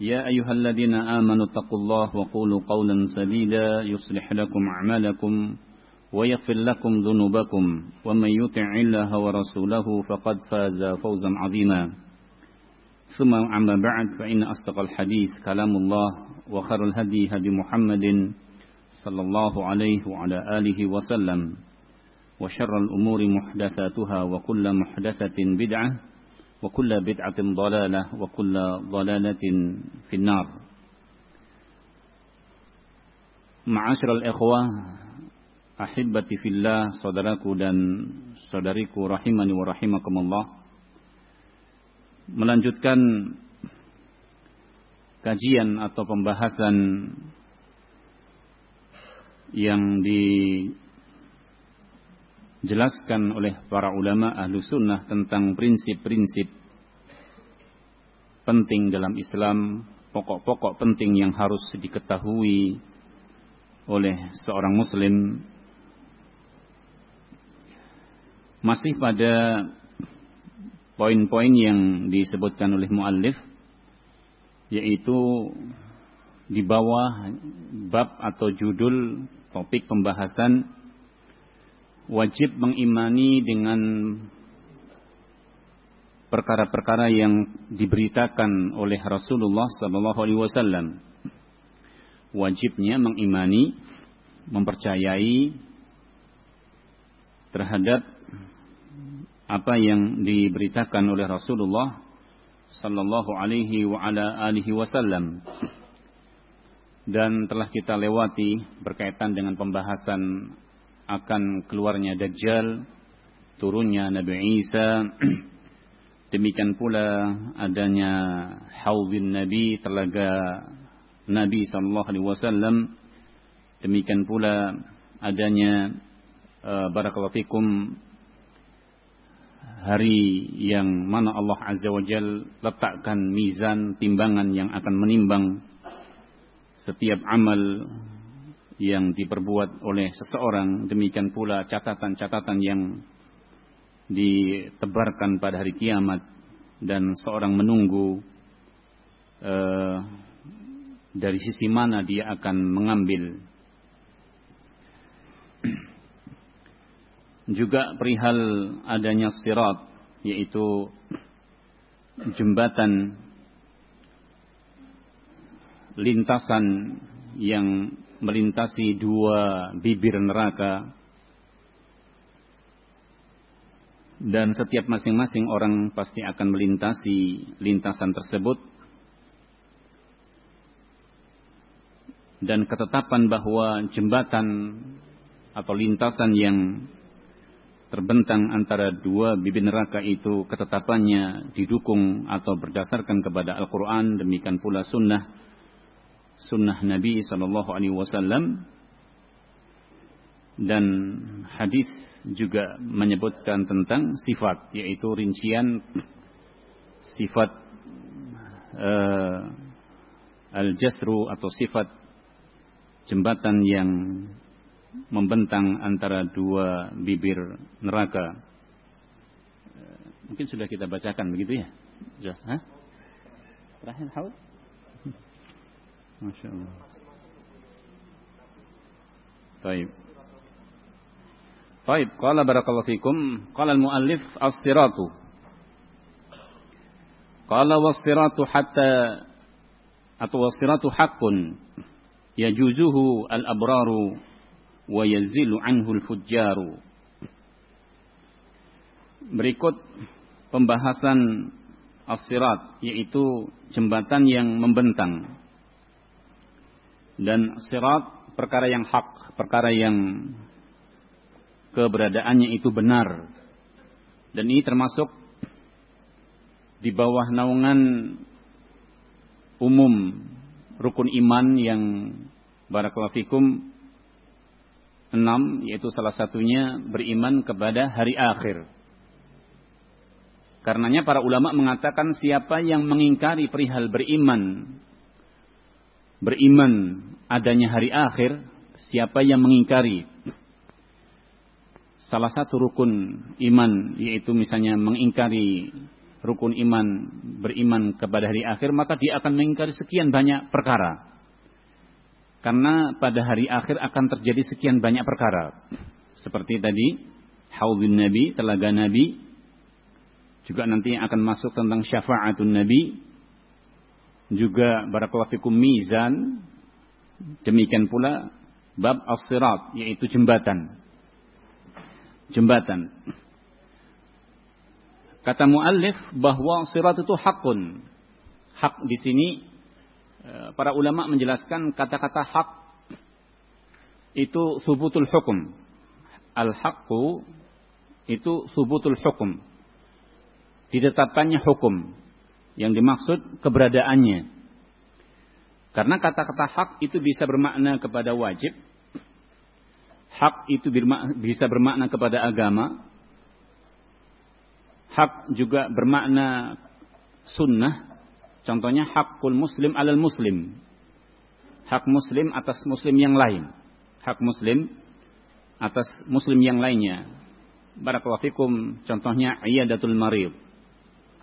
يا أيها الذين آمنوا اتقوا الله وقولوا قولا سديدا يصلح لكم أعمالكم ويغفر لكم ذنوبكم ومن يطع الله ورسوله فقد فاز فوزا عظيما. ثم أما بعد فإن أصدق الحديث كلام الله وخير الهدي هدي محمد صلى الله عليه وعلى آله وسلم. وشر الأمور محدثاتها وكل محدثة بدعة وكل بدعة ضلالة وكل ضلالة في النار معاشر الإخوة أحبتي في الله saudaraku dan saudariku rahimani wa rahimakumullah melanjutkan kajian atau pembahasan yang dijelaskan oleh para ulama ahlu sunnah tentang prinsip-prinsip penting dalam Islam, pokok-pokok penting yang harus diketahui oleh seorang muslim. Masih pada poin-poin yang disebutkan oleh muallif yaitu di bawah bab atau judul topik pembahasan wajib mengimani dengan perkara-perkara yang diberitakan oleh Rasulullah sallallahu alaihi wasallam. Wajibnya mengimani, mempercayai terhadap apa yang diberitakan oleh Rasulullah sallallahu alaihi wa ala alihi wasallam dan telah kita lewati berkaitan dengan pembahasan akan keluarnya Dajjal, turunnya Nabi Isa, demikian pula adanya Haudin Nabi, telaga Nabi sallallahu alaihi wasallam, demikian pula adanya uh, barakallahu hari yang mana Allah Azza wa Jal letakkan mizan timbangan yang akan menimbang setiap amal yang diperbuat oleh seseorang. Demikian pula catatan-catatan yang ditebarkan pada hari kiamat. Dan seorang menunggu uh, dari sisi mana dia akan mengambil. Juga perihal adanya sirat yaitu jembatan lintasan yang melintasi dua bibir neraka. Dan setiap masing-masing orang pasti akan melintasi lintasan tersebut. Dan ketetapan bahwa jembatan atau lintasan yang terbentang antara dua bibir neraka itu ketetapannya didukung atau berdasarkan kepada Al-Quran demikian pula sunnah sunnah Nabi Sallallahu Alaihi Wasallam dan hadis juga menyebutkan tentang sifat yaitu rincian sifat uh, al-jasru atau sifat jembatan yang membentang antara dua bibir neraka. Mungkin sudah kita bacakan begitu ya? Jelas, ha? Terakhir Masya Allah. Baik. Baik, qala barakallahu fikum, qala al-muallif as-siratu. Qala was-siratu hatta atau wasiratu haqqun yajuzuhu al-abraru wa yazilu anhu al-fujjaru. Berikut pembahasan as-sirat yaitu jembatan yang membentang. Dan sirat perkara yang hak, perkara yang keberadaannya itu benar. Dan ini termasuk di bawah naungan umum rukun iman yang barakallahu fikum enam yaitu salah satunya beriman kepada hari akhir. Karenanya para ulama mengatakan siapa yang mengingkari perihal beriman beriman adanya hari akhir, siapa yang mengingkari salah satu rukun iman yaitu misalnya mengingkari rukun iman beriman kepada hari akhir maka dia akan mengingkari sekian banyak perkara. Karena pada hari akhir akan terjadi sekian banyak perkara. Seperti tadi haudun nabi, telaga nabi juga nanti akan masuk tentang syafaatun nabi juga barakallahu mizan demikian pula bab as-sirat yaitu jembatan jembatan Kata muallif bahwa sirat itu hakun. Hak di sini e, para ulama menjelaskan kata-kata hak itu subutul hukum. Al-haqqu itu subutul hukum. Ditetapkannya hukum. Yang dimaksud keberadaannya. Karena kata-kata hak itu bisa bermakna kepada wajib. Hak itu bisa bermakna kepada agama hak juga bermakna sunnah. Contohnya hakul muslim alal muslim. Hak muslim atas muslim yang lain. Hak muslim atas muslim yang lainnya. Barakallahu fikum. Contohnya iyadatul marid.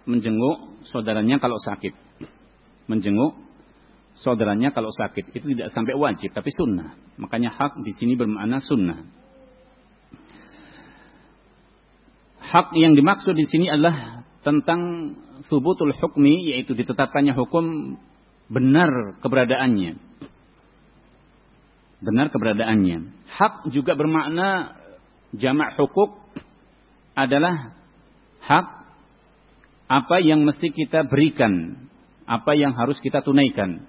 Menjenguk saudaranya kalau sakit. Menjenguk saudaranya kalau sakit. Itu tidak sampai wajib tapi sunnah. Makanya hak di sini bermakna sunnah. hak yang dimaksud di sini adalah tentang subutul hukmi yaitu ditetapkannya hukum benar keberadaannya. Benar keberadaannya. Hak juga bermakna jamak hukuk adalah hak apa yang mesti kita berikan, apa yang harus kita tunaikan.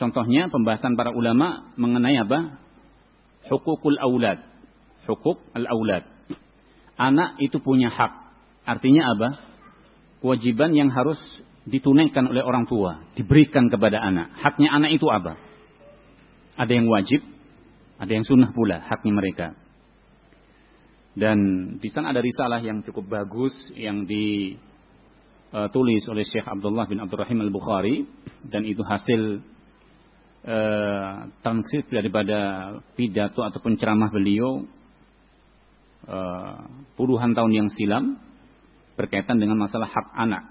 Contohnya pembahasan para ulama mengenai apa? Hukukul aulad. Hukuk al-aulad anak itu punya hak. Artinya apa? Kewajiban yang harus ditunaikan oleh orang tua, diberikan kepada anak. Haknya anak itu apa? Ada yang wajib, ada yang sunnah pula haknya mereka. Dan di sana ada risalah yang cukup bagus yang ditulis oleh Syekh Abdullah bin Abdurrahim Al-Bukhari dan itu hasil uh, daripada pidato ataupun ceramah beliau Eh, puluhan tahun yang silam berkaitan dengan masalah hak anak.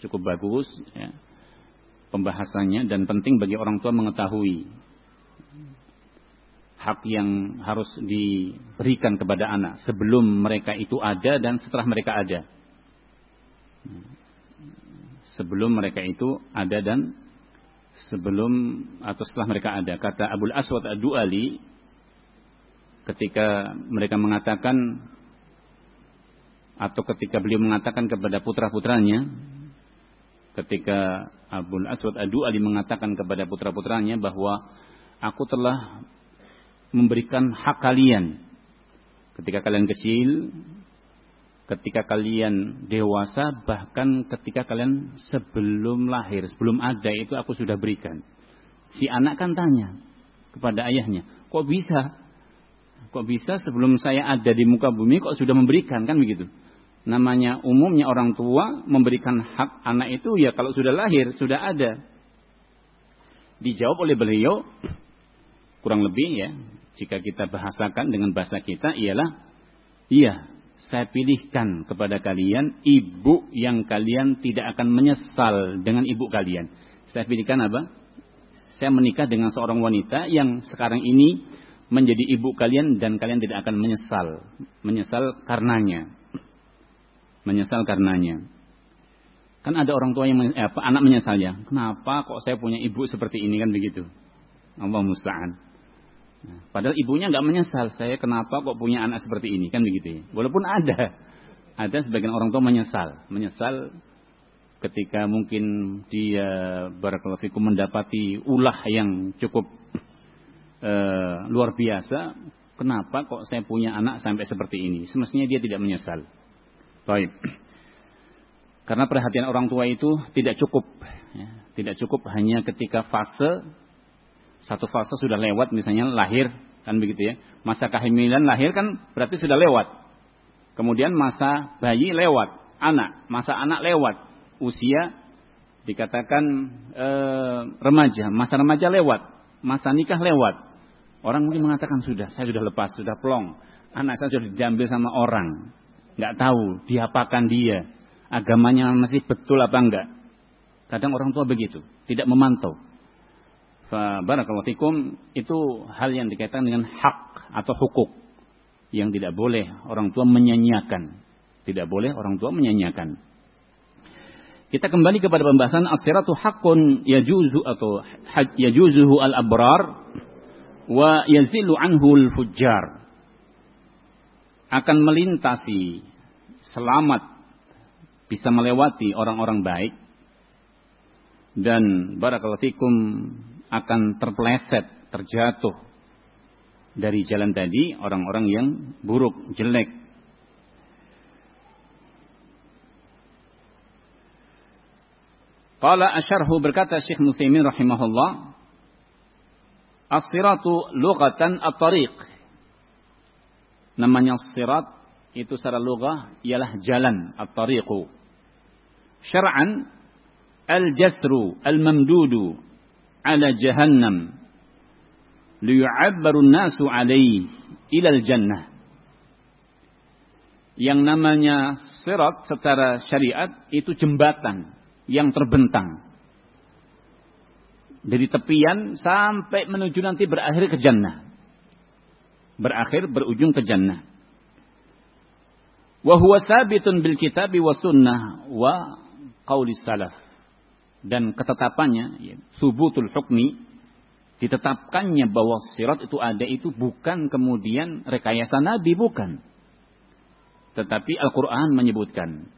Cukup bagus ya, pembahasannya dan penting bagi orang tua mengetahui hak yang harus diberikan kepada anak sebelum mereka itu ada dan setelah mereka ada. Sebelum mereka itu ada dan sebelum atau setelah mereka ada. Kata Abdul Aswad Ad-Duali ketika mereka mengatakan atau ketika beliau mengatakan kepada putra-putranya ketika Abul Aswad Adu Ali mengatakan kepada putra-putranya bahwa aku telah memberikan hak kalian ketika kalian kecil ketika kalian dewasa bahkan ketika kalian sebelum lahir sebelum ada itu aku sudah berikan si anak kan tanya kepada ayahnya kok bisa Kok bisa sebelum saya ada di muka bumi kok sudah memberikan kan begitu? Namanya umumnya orang tua memberikan hak anak itu ya kalau sudah lahir sudah ada. Dijawab oleh beliau kurang lebih ya jika kita bahasakan dengan bahasa kita ialah iya saya pilihkan kepada kalian ibu yang kalian tidak akan menyesal dengan ibu kalian. Saya pilihkan apa? Saya menikah dengan seorang wanita yang sekarang ini menjadi ibu kalian dan kalian tidak akan menyesal. Menyesal karenanya. Menyesal karenanya. Kan ada orang tua yang eh, anak menyesal ya. Kenapa kok saya punya ibu seperti ini kan begitu? Allah musta'an. Padahal ibunya nggak menyesal. Saya kenapa kok punya anak seperti ini kan begitu ya. Walaupun ada, ada sebagian orang tua menyesal, menyesal ketika mungkin dia barakallahu mendapati ulah yang cukup uh, luar biasa, kenapa kok saya punya anak sampai seperti ini? Semestinya dia tidak menyesal. Baik. Karena perhatian orang tua itu tidak cukup. Ya, tidak cukup hanya ketika fase, satu fase sudah lewat misalnya lahir, kan begitu ya. Masa kehamilan lahir kan berarti sudah lewat. Kemudian masa bayi lewat, anak, masa anak lewat, usia dikatakan e, remaja, masa remaja lewat, masa nikah lewat. Orang mungkin mengatakan sudah, saya sudah lepas, sudah plong. Anak saya sudah diambil sama orang. Nggak tahu diapakan dia agamanya masih betul apa enggak. Kadang orang tua begitu, tidak memantau. Barakallahu fikum itu hal yang dikaitkan dengan hak atau hukuk yang tidak boleh orang tua menyanyiakan. Tidak boleh orang tua menyanyiakan. Kita kembali kepada pembahasan as-siratu haqqun yajuzu atau yajuzuhu al-abrar wa yazilu anhu al-fujjar. Akan melintasi selamat bisa melewati orang-orang baik dan barakallahu fikum akan terpeleset, terjatuh dari jalan tadi orang-orang yang buruk, jelek. Qala asyarhu berkata Syekh Muslimin rahimahullah As-siratu lughatan at-tariq. Namanya sirat itu secara lughah ialah jalan at-tariqu. Syar'an al-jasru al-mamdudu ala jahannam liyu'abbaru nasu alaihi ilal jannah yang namanya sirat secara syariat itu jembatan yang terbentang. Dari tepian sampai menuju nanti berakhir ke jannah. Berakhir berujung ke jannah. Wa huwa sabitun bil kitabi wa sunnah wa qauli salaf dan ketetapannya ya, subutul hukmi ditetapkannya bahwa sirat itu ada itu bukan kemudian rekayasa nabi bukan. Tetapi Al-Qur'an menyebutkan.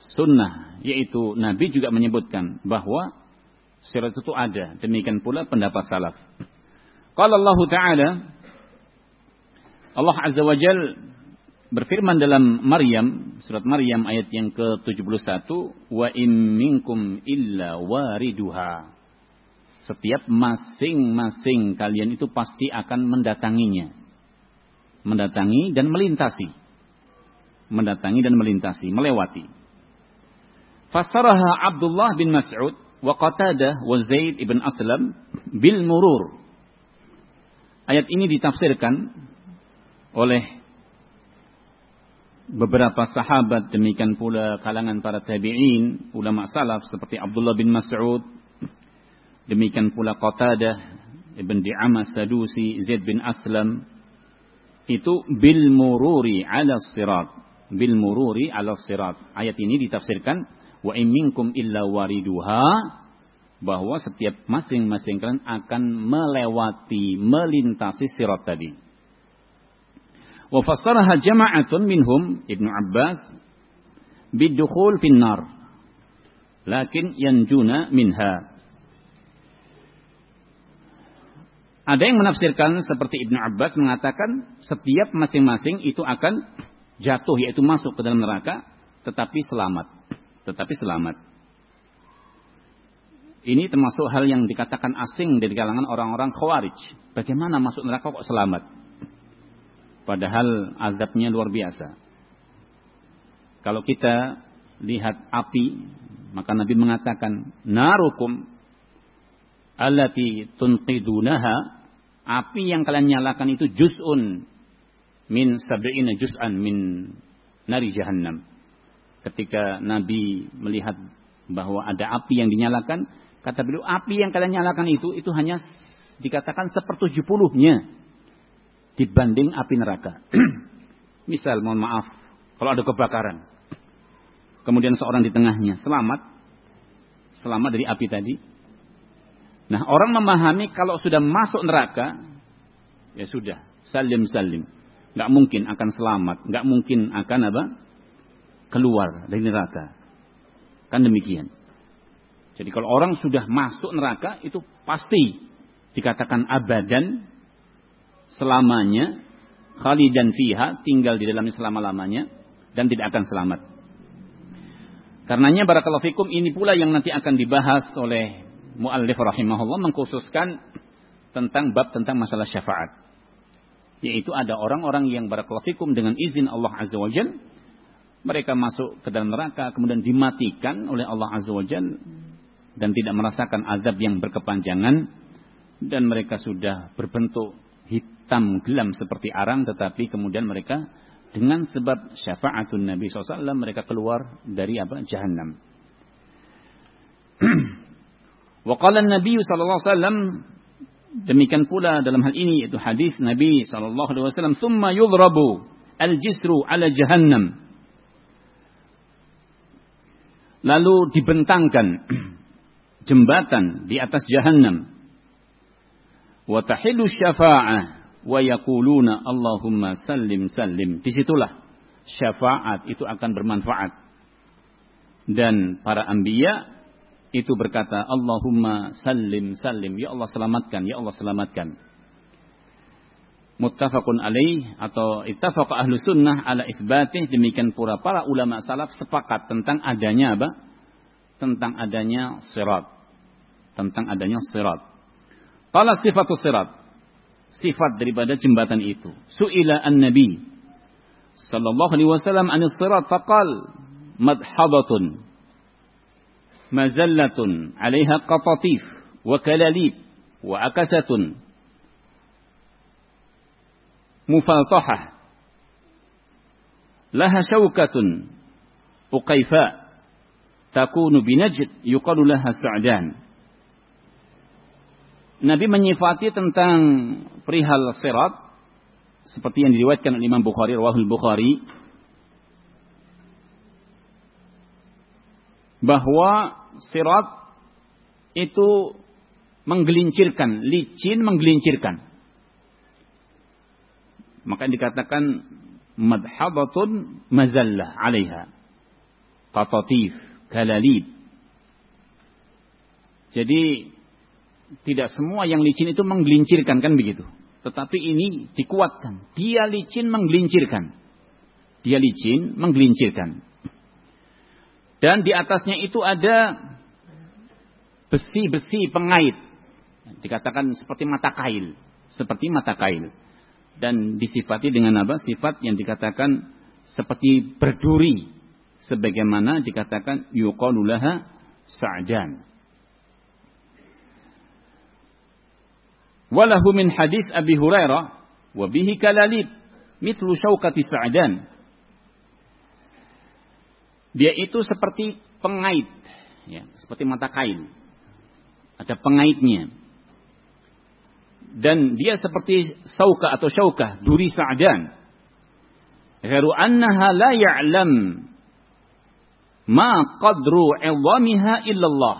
Sunnah yaitu nabi juga menyebutkan bahwa sirat itu ada. Demikian pula pendapat salaf. Qala Allah taala Allah azza wa berfirman dalam Maryam surat Maryam ayat yang ke-71 wa in minkum illa wariduha. Setiap masing-masing kalian itu pasti akan mendatanginya. Mendatangi dan melintasi. Mendatangi dan melintasi melewati. Fasaraha Abdullah bin Mas'ud wa Qatadah wa Zaid ibn Aslam bil murur. Ayat ini ditafsirkan oleh beberapa sahabat demikian pula kalangan para tabi'in ulama salaf seperti Abdullah bin Mas'ud demikian pula Qatadah Ibn Di'amah Sadusi Zaid bin Aslam itu bil mururi ala sirat. Bil mururi ala sirat. Ayat ini ditafsirkan wa minkum illa wariduha bahwa setiap masing-masing kalian akan melewati melintasi sirat tadi Wa fassaraha jama'atun minhum Ibnu Abbas bidukhul finnar. Lakin yanjuna minha. Ada yang menafsirkan seperti Ibnu Abbas mengatakan setiap masing-masing itu akan jatuh yaitu masuk ke dalam neraka tetapi selamat. Tetapi selamat. Ini termasuk hal yang dikatakan asing dari kalangan orang-orang khawarij. Bagaimana masuk neraka kok selamat? Padahal azabnya luar biasa. Kalau kita lihat api, maka Nabi mengatakan, Narukum allati tunqidunaha, api yang kalian nyalakan itu juz'un min sab'ina juz'an min nari jahannam. Ketika Nabi melihat bahwa ada api yang dinyalakan, kata beliau, api yang kalian nyalakan itu, itu hanya dikatakan sepertujuh puluhnya dibanding api neraka. Misal mohon maaf, kalau ada kebakaran. kemudian seorang di tengahnya selamat, selamat dari api tadi. Nah, orang memahami kalau sudah masuk neraka, ya sudah, salim salim. Nggak mungkin akan selamat, nggak mungkin akan apa? Keluar dari neraka. Kan demikian. Jadi kalau orang sudah masuk neraka itu pasti dikatakan abadan selamanya khalidan fiha tinggal di dalamnya selama-lamanya dan tidak akan selamat. Karenanya barakallahu fikum ini pula yang nanti akan dibahas oleh muallif rahimahullah mengkhususkan tentang bab tentang masalah syafaat. Yaitu ada orang-orang yang barakallahu fikum dengan izin Allah Azza wa Jal mereka masuk ke dalam neraka kemudian dimatikan oleh Allah Azza wa Jal dan tidak merasakan azab yang berkepanjangan dan mereka sudah berbentuk hitam gelam seperti arang tetapi kemudian mereka dengan sebab syafaatun Nabi SAW mereka keluar dari apa? Jahannam. Waqala Nabi SAW demikian pula dalam hal ini yaitu hadis Nabi SAW thumma yudrabu al-jisru ala jahannam lalu dibentangkan jembatan di atas jahannam wa tahillu syafa'ah wa yaquluna Allahumma sallim sallim. Di situlah syafaat itu akan bermanfaat. Dan para anbiya itu berkata Allahumma sallim sallim. Ya Allah selamatkan, ya Allah selamatkan. Muttafaqun alaih atau ittafaqa ahlu sunnah ala isbatih. Demikian pula para ulama salaf sepakat tentang adanya apa? Tentang adanya sirat. Tentang adanya sirat. Qala sifatu sirat sifat daripada jembatan itu. Su'ila an-nabi sallallahu alaihi wasallam an sirat faqal madhabatun mazallatun 'alaiha qatatif wa kalalib wa akasatun mufaltahah laha syaukatun uqaifa takunu binajd yuqalu laha sa'dan Nabi menyifati tentang perihal sirat seperti yang diriwayatkan oleh Imam Bukhari, Rawahul Bukhari bahwa sirat itu menggelincirkan, licin menggelincirkan. Maka dikatakan madhabatun mazallah alaiha. Qatatif, kalalib. Jadi tidak semua yang licin itu menggelincirkan kan begitu. Tetapi ini dikuatkan. Dia licin menggelincirkan. Dia licin menggelincirkan. Dan di atasnya itu ada besi-besi pengait. Dikatakan seperti mata kail. Seperti mata kail. Dan disifati dengan apa? Sifat yang dikatakan seperti berduri. Sebagaimana dikatakan yuqalulaha sa'jan. Walahu min hadis Abi Hurairah wa bihi kalalib mithlu syaukati sa'dan. Dia itu seperti pengait, ya, seperti mata kain. Ada pengaitnya. Dan dia seperti sauka atau syauka, duri sa'dan. Ghairu annaha la ya'lam ma qadru 'idhamiha illallah.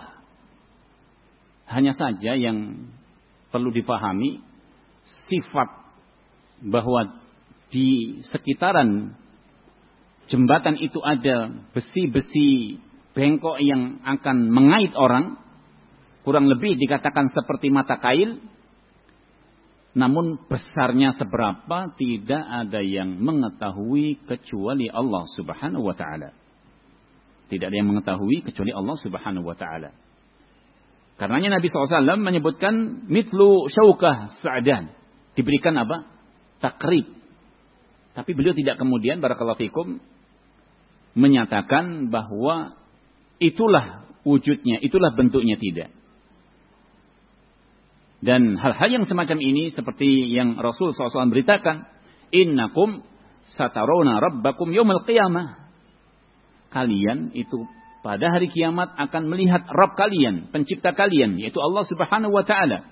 Hanya saja yang perlu dipahami sifat bahwa di sekitaran jembatan itu ada besi-besi bengkok yang akan mengait orang, kurang lebih dikatakan seperti mata kail, namun besarnya seberapa tidak ada yang mengetahui kecuali Allah Subhanahu wa taala. Tidak ada yang mengetahui kecuali Allah Subhanahu wa taala. Karenanya Nabi SAW menyebutkan mitlu syaukah sa'dan. Diberikan apa? Takrib. Tapi beliau tidak kemudian barakallahu fikum menyatakan bahwa itulah wujudnya, itulah bentuknya tidak. Dan hal-hal yang semacam ini seperti yang Rasul SAW beritakan, innakum satarona rabbakum yawmal qiyamah. Kalian itu pada hari kiamat akan melihat Rabb kalian, pencipta kalian, yaitu Allah Subhanahu wa taala.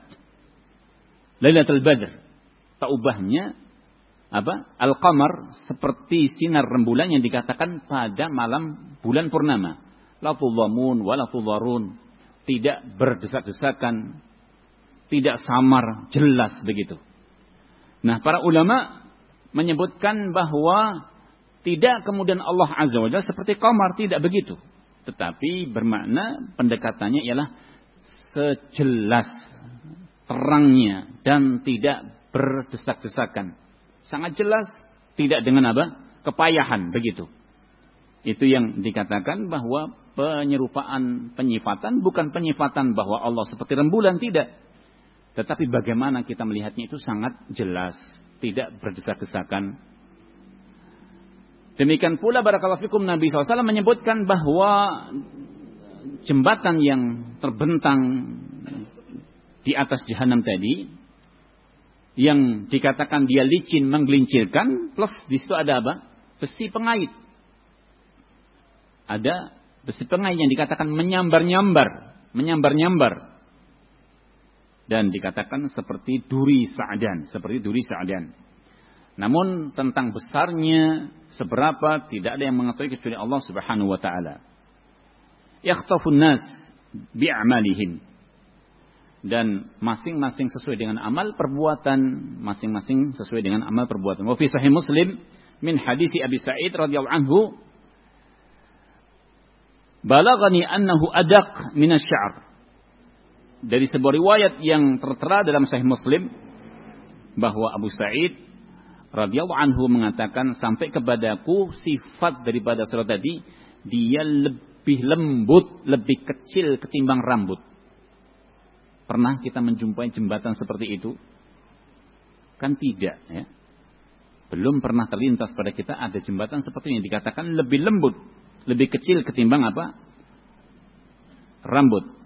Lailatul Badr. Taubahnya apa? Al-qamar seperti sinar rembulan yang dikatakan pada malam bulan purnama. La tudhamun wa la Tidak berdesak-desakan, tidak samar, jelas begitu. Nah, para ulama menyebutkan bahwa tidak kemudian Allah Azza wa Jalla seperti qamar, tidak begitu. Tetapi bermakna pendekatannya ialah sejelas terangnya dan tidak berdesak-desakan. Sangat jelas, tidak dengan apa? Kepayahan begitu. Itu yang dikatakan bahwa penyerupaan penyifatan bukan penyifatan bahwa Allah seperti rembulan tidak. Tetapi bagaimana kita melihatnya itu sangat jelas, tidak berdesak-desakan. Demikian pula barakallahu fikum Nabi SAW menyebutkan bahwa jembatan yang terbentang di atas jahanam tadi yang dikatakan dia licin menggelincirkan plus di situ ada apa? Besi pengait. Ada besi pengait yang dikatakan menyambar-nyambar, menyambar-nyambar. Dan dikatakan seperti duri sa'dan, seperti duri sa'dan. Namun tentang besarnya seberapa tidak ada yang mengetahui kecuali Allah Subhanahu wa taala. Yakhtafun nas bi'amalihim dan masing-masing sesuai dengan amal perbuatan masing-masing sesuai dengan amal perbuatan. Wa fi sahih Muslim min hadis Abi Sa'id radhiyallahu anhu balagani annahu adaq min asy-sya'r. Dari sebuah riwayat yang tertera dalam sahih Muslim bahwa Abu Sa'id radhiyallahu anhu mengatakan sampai kepadaku sifat daripada surat tadi dia lebih lembut, lebih kecil ketimbang rambut. Pernah kita menjumpai jembatan seperti itu? Kan tidak ya. Belum pernah terlintas pada kita ada jembatan seperti yang dikatakan lebih lembut, lebih kecil ketimbang apa? Rambut.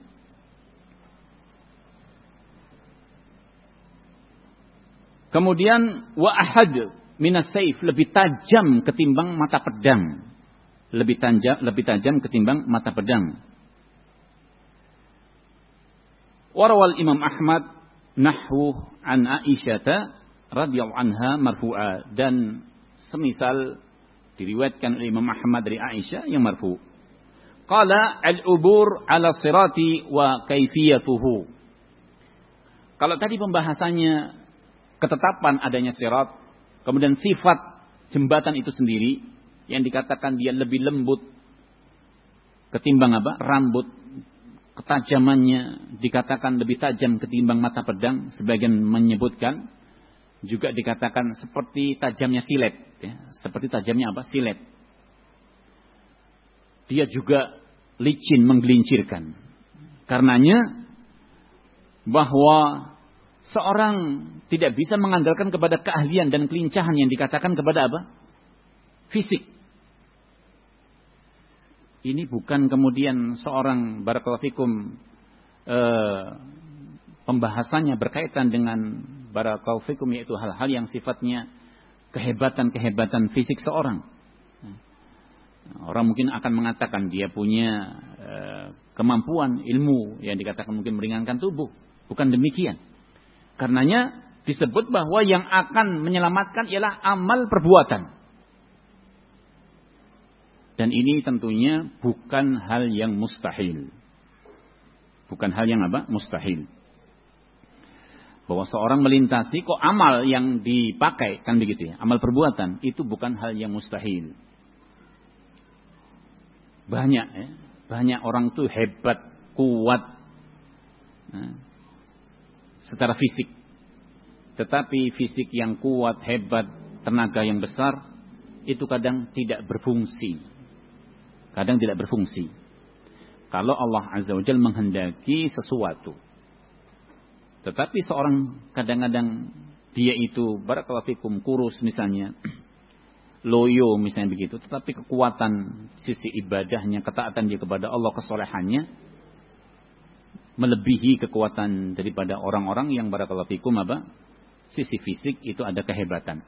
Kemudian wa ahad minas saif lebih tajam ketimbang mata pedang. Lebih tajam lebih tajam ketimbang mata pedang. Warawal Imam Ahmad nahwu an Aisyah radhiyallahu anha marfu'a dan semisal diriwayatkan oleh Imam Ahmad dari Aisyah yang marfu. Qala al-ubur ala sirati wa kaifiyatuhu. Kalau tadi pembahasannya ketetapan adanya sirat, kemudian sifat jembatan itu sendiri yang dikatakan dia lebih lembut ketimbang apa? rambut ketajamannya dikatakan lebih tajam ketimbang mata pedang, sebagian menyebutkan juga dikatakan seperti tajamnya silet, ya. seperti tajamnya apa? Silet. Dia juga licin menggelincirkan. Karenanya bahwa seorang tidak bisa mengandalkan kepada keahlian dan kelincahan yang dikatakan kepada apa? Fisik ini bukan kemudian seorang barakalafikum eh, pembahasannya berkaitan dengan barakalafikum yaitu hal-hal yang sifatnya kehebatan-kehebatan fisik seorang. Orang mungkin akan mengatakan dia punya eh, kemampuan ilmu yang dikatakan mungkin meringankan tubuh. Bukan demikian. Karenanya disebut bahwa yang akan menyelamatkan ialah amal perbuatan. Dan ini tentunya bukan hal yang mustahil. Bukan hal yang apa? Mustahil. Bahwa seorang melintasi kok amal yang dipakai kan begitu ya. Amal perbuatan itu bukan hal yang mustahil. Banyak ya. Banyak orang tuh hebat, kuat. Nah, secara fisik. Tetapi fisik yang kuat, hebat, tenaga yang besar itu kadang tidak berfungsi kadang tidak berfungsi. Kalau Allah Azza wa Jal menghendaki sesuatu. Tetapi seorang kadang-kadang dia itu barakallahu kurus misalnya, loyo misalnya begitu, tetapi kekuatan sisi ibadahnya, ketaatan dia kepada Allah, kesolehannya melebihi kekuatan daripada orang-orang yang barakallahu apa? Sisi fisik itu ada kehebatan.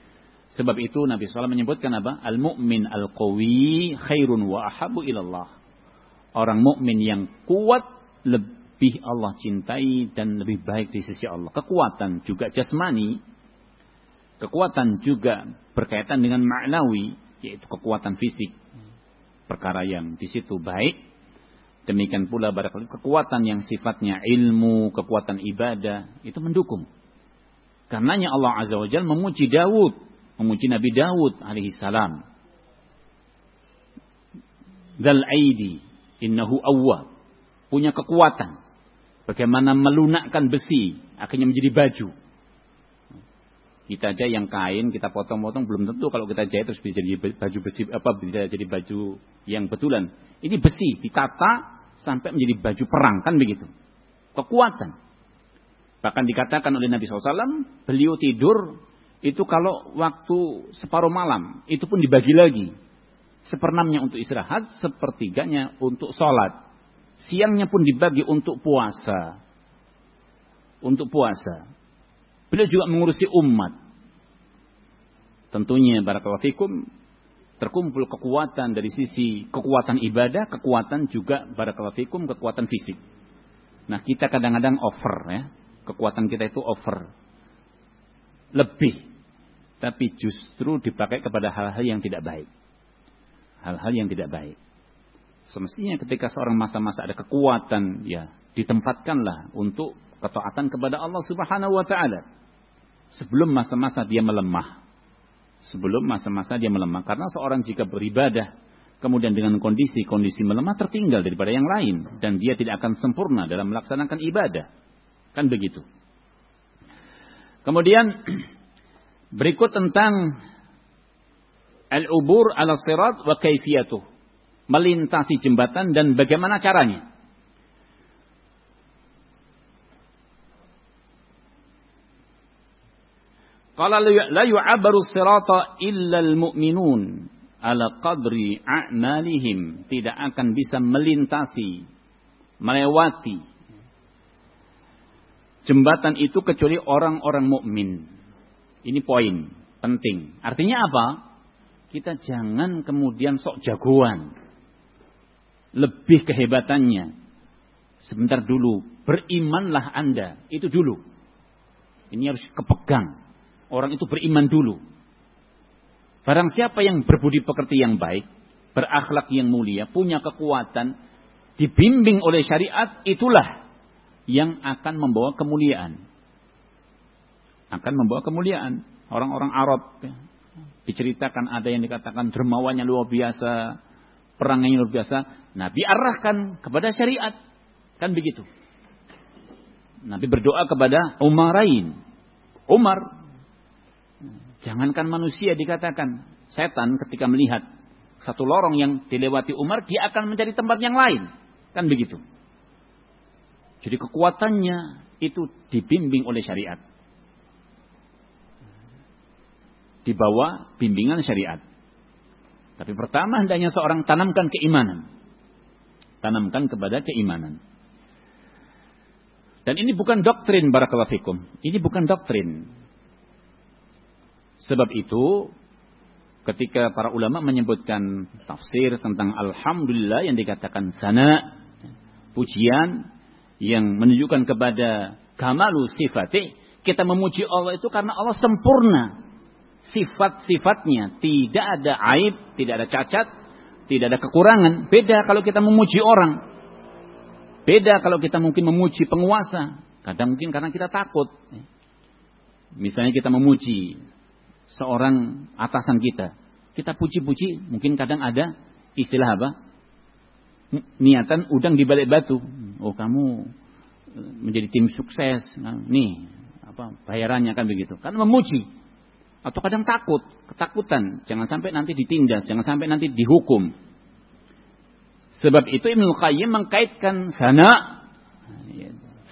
Sebab itu Nabi SAW menyebutkan apa? Al-mu'min al-qawi khairun wa ahabu ilallah. Orang mukmin yang kuat lebih Allah cintai dan lebih baik di sisi Allah. Kekuatan juga jasmani Kekuatan juga berkaitan dengan maknawi, yaitu kekuatan fisik. Perkara yang di situ baik. Demikian pula barangkali kekuatan yang sifatnya ilmu, kekuatan ibadah, itu mendukung. Karenanya Allah Azza wa Jalla memuji Daud, memuji Nabi Daud alaihi salam. Dal aidi innahu awwab. Punya kekuatan. Bagaimana melunakkan besi akhirnya menjadi baju. Kita aja yang kain kita potong-potong belum tentu kalau kita jahit terus bisa jadi baju besi apa bisa jadi baju yang betulan. Ini besi ditata sampai menjadi baju perang kan begitu. Kekuatan. Bahkan dikatakan oleh Nabi SAW, beliau tidur itu kalau waktu separuh malam itu pun dibagi lagi. Seperenamnya untuk istirahat, sepertiganya untuk sholat. Siangnya pun dibagi untuk puasa. Untuk puasa. Beliau juga mengurusi umat. Tentunya barakallahu fikum terkumpul kekuatan dari sisi kekuatan ibadah, kekuatan juga barakallahu fikum kekuatan fisik. Nah, kita kadang-kadang over ya. Kekuatan kita itu over. Lebih. Tapi justru dipakai kepada hal-hal yang tidak baik. Hal-hal yang tidak baik. Semestinya ketika seorang masa-masa ada kekuatan, ya ditempatkanlah untuk ketaatan kepada Allah Subhanahu wa taala sebelum masa-masa dia melemah. Sebelum masa-masa dia melemah. Karena seorang jika beribadah, kemudian dengan kondisi-kondisi melemah tertinggal daripada yang lain. Dan dia tidak akan sempurna dalam melaksanakan ibadah. Kan begitu. Kemudian berikut tentang al-ubur ala sirat wa kaifiyatuh. Melintasi jembatan dan bagaimana caranya. Qala la yu'abaru sirata illa al-mu'minun ala qadri a'malihim. Tidak akan bisa melintasi, melewati jembatan itu kecuali orang-orang mukmin. Ini poin penting. Artinya apa? Kita jangan kemudian sok jagoan. Lebih kehebatannya. Sebentar dulu, berimanlah Anda. Itu dulu. Ini harus kepegang orang itu beriman dulu. Barang siapa yang berbudi pekerti yang baik, berakhlak yang mulia, punya kekuatan, dibimbing oleh syariat, itulah yang akan membawa kemuliaan. Akan membawa kemuliaan. Orang-orang Arab ya, diceritakan ada yang dikatakan dermawannya luar biasa, perangnya luar biasa. Nabi arahkan kepada syariat. Kan begitu. Nabi berdoa kepada Umarain. Umar Jangankan manusia dikatakan setan ketika melihat satu lorong yang dilewati Umar, dia akan mencari tempat yang lain. Kan begitu. Jadi kekuatannya itu dibimbing oleh syariat. Di bawah bimbingan syariat. Tapi pertama hendaknya seorang tanamkan keimanan. Tanamkan kepada keimanan. Dan ini bukan doktrin barakallahu fikum. Ini bukan doktrin. Sebab itu ketika para ulama menyebutkan tafsir tentang alhamdulillah yang dikatakan sana pujian yang menunjukkan kepada kamalu sifati kita memuji Allah itu karena Allah sempurna. Sifat-sifatnya tidak ada aib tidak ada cacat tidak ada kekurangan. Beda kalau kita memuji orang. Beda kalau kita mungkin memuji penguasa. Kadang mungkin karena kita takut. Misalnya kita memuji seorang atasan kita. Kita puji-puji, mungkin kadang ada istilah apa? Niatan udang di balik batu. Oh kamu e, menjadi tim sukses. Nah, nih apa bayarannya kan begitu. Kan memuji. Atau kadang takut, ketakutan. Jangan sampai nanti ditindas, jangan sampai nanti dihukum. Sebab itu Ibnu Qayyim mengkaitkan sana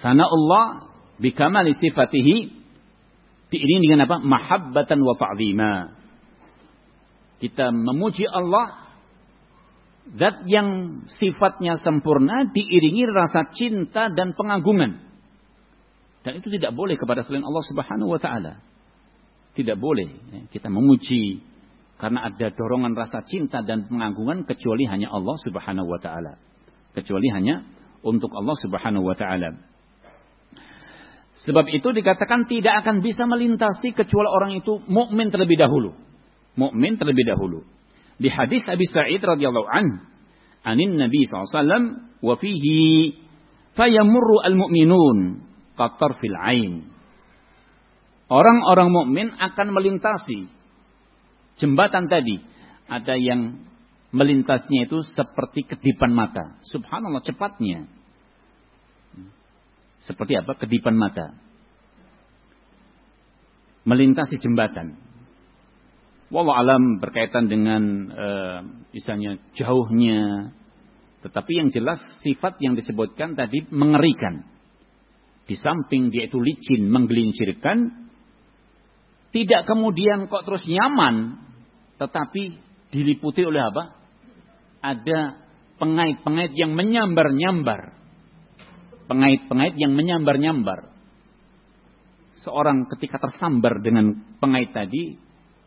sana Allah bikamali sifatihi diiringi dengan apa? Mahabbatan wa fa'zima. Kita memuji Allah Zat yang sifatnya sempurna diiringi rasa cinta dan pengagungan. Dan itu tidak boleh kepada selain Allah Subhanahu wa taala. Tidak boleh ya, kita memuji karena ada dorongan rasa cinta dan pengagungan kecuali hanya Allah Subhanahu wa taala. Kecuali hanya untuk Allah Subhanahu wa taala. Sebab itu dikatakan tidak akan bisa melintasi kecuali orang itu mukmin terlebih dahulu. Mukmin terlebih dahulu. Di hadis Abi Sa'id radhiyallahu an, anin Nabi SAW wa fihi fayamurru al-mu'minun qatar fil ain. Orang-orang mukmin akan melintasi jembatan tadi. Ada yang melintasnya itu seperti kedipan mata. Subhanallah cepatnya. Seperti apa? Kedipan mata. Melintasi jembatan. Wallah alam berkaitan dengan e, misalnya jauhnya. Tetapi yang jelas sifat yang disebutkan tadi mengerikan. Di samping dia itu licin, menggelincirkan. Tidak kemudian kok terus nyaman. Tetapi diliputi oleh apa? Ada pengait-pengait yang menyambar-nyambar pengait-pengait yang menyambar-nyambar. Seorang ketika tersambar dengan pengait tadi,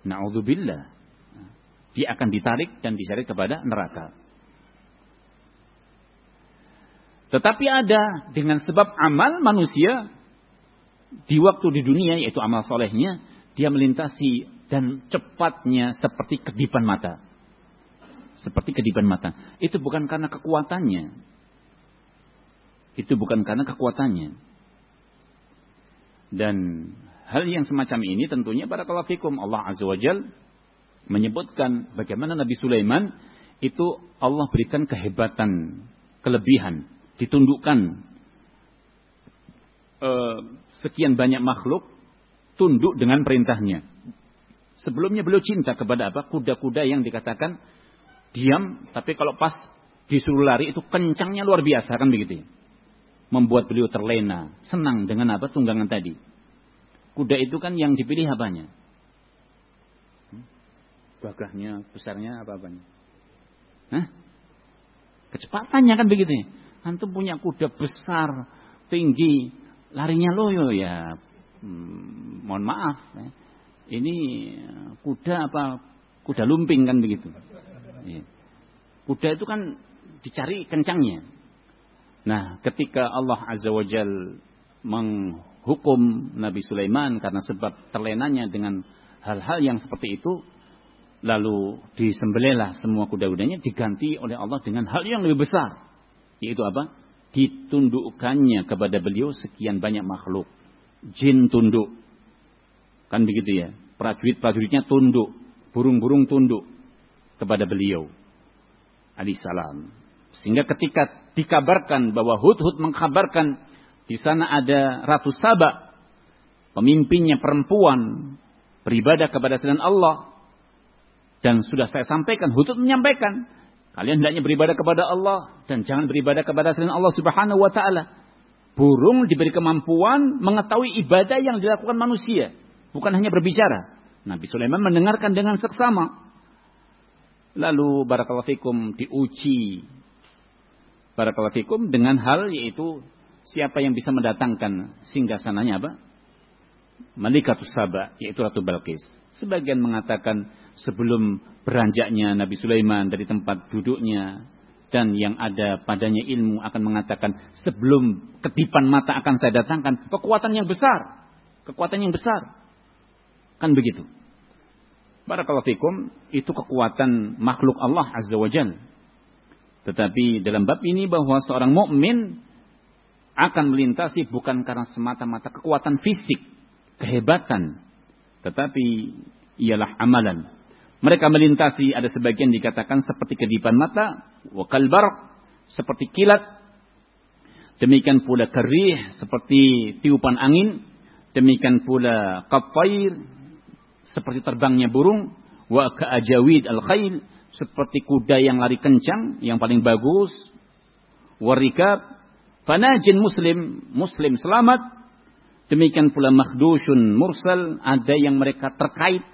naudzubillah, dia akan ditarik dan diseret kepada neraka. Tetapi ada dengan sebab amal manusia di waktu di dunia yaitu amal solehnya dia melintasi dan cepatnya seperti kedipan mata. Seperti kedipan mata. Itu bukan karena kekuatannya, itu bukan karena kekuatannya. Dan hal yang semacam ini tentunya para kalafikum Allah Azza wa Jal menyebutkan bagaimana Nabi Sulaiman itu Allah berikan kehebatan, kelebihan, ditundukkan uh, sekian banyak makhluk tunduk dengan perintahnya. Sebelumnya beliau cinta kepada apa? Kuda-kuda yang dikatakan diam, tapi kalau pas disuruh lari itu kencangnya luar biasa kan begitu. Ya? Membuat beliau terlena, senang dengan apa tunggangan tadi. Kuda itu kan yang dipilih apanya? Hmm? Gagahnya, besarnya apa apanya? Hah? Kecepatannya kan begitu. Ya? Antum punya kuda besar, tinggi, larinya loyo ya. Hmm, mohon maaf. Ya. Ini kuda apa? Kuda lumping kan begitu. Ya. Kuda itu kan dicari kencangnya. Nah, ketika Allah Azza wa Jal menghukum Nabi Sulaiman karena sebab terlenanya dengan hal-hal yang seperti itu, lalu disembelihlah semua kuda-kudanya diganti oleh Allah dengan hal yang lebih besar, yaitu apa? Ditundukkannya kepada beliau sekian banyak makhluk. Jin tunduk. Kan begitu ya. Prajurit-prajuritnya tunduk. Burung-burung tunduk kepada beliau. Alaihissalam. Sehingga ketika dikabarkan bahwa Hud-Hud mengkabarkan di sana ada Ratu Saba, pemimpinnya perempuan, beribadah kepada selain Allah. Dan sudah saya sampaikan, Hud-Hud menyampaikan, kalian hendaknya beribadah kepada Allah dan jangan beribadah kepada selain Allah Subhanahu wa taala. Burung diberi kemampuan mengetahui ibadah yang dilakukan manusia, bukan hanya berbicara. Nabi Sulaiman mendengarkan dengan seksama. Lalu barakallahu fikum diuji Barakallahu fikum dengan hal yaitu siapa yang bisa mendatangkan singgasananya apa? Malikatus Saba yaitu Ratu Balkis. Sebagian mengatakan sebelum beranjaknya Nabi Sulaiman dari tempat duduknya dan yang ada padanya ilmu akan mengatakan sebelum kedipan mata akan saya datangkan kekuatan yang besar. Kekuatan yang besar. Kan begitu. Barakallahu fikum itu kekuatan makhluk Allah Azza wa Jalla tetapi dalam bab ini bahwa seorang mukmin akan melintasi bukan karena semata-mata kekuatan fisik, kehebatan, tetapi ialah amalan. Mereka melintasi ada sebagian dikatakan seperti kedipan mata, wakal barak, seperti kilat. Demikian pula kerih seperti tiupan angin, demikian pula qafair seperti terbangnya burung, wa ka'ajawid al-khail seperti kuda yang lari kencang, yang paling bagus, warikab, fanajin muslim, muslim selamat, demikian pula makhdushun mursal, ada yang mereka terkait,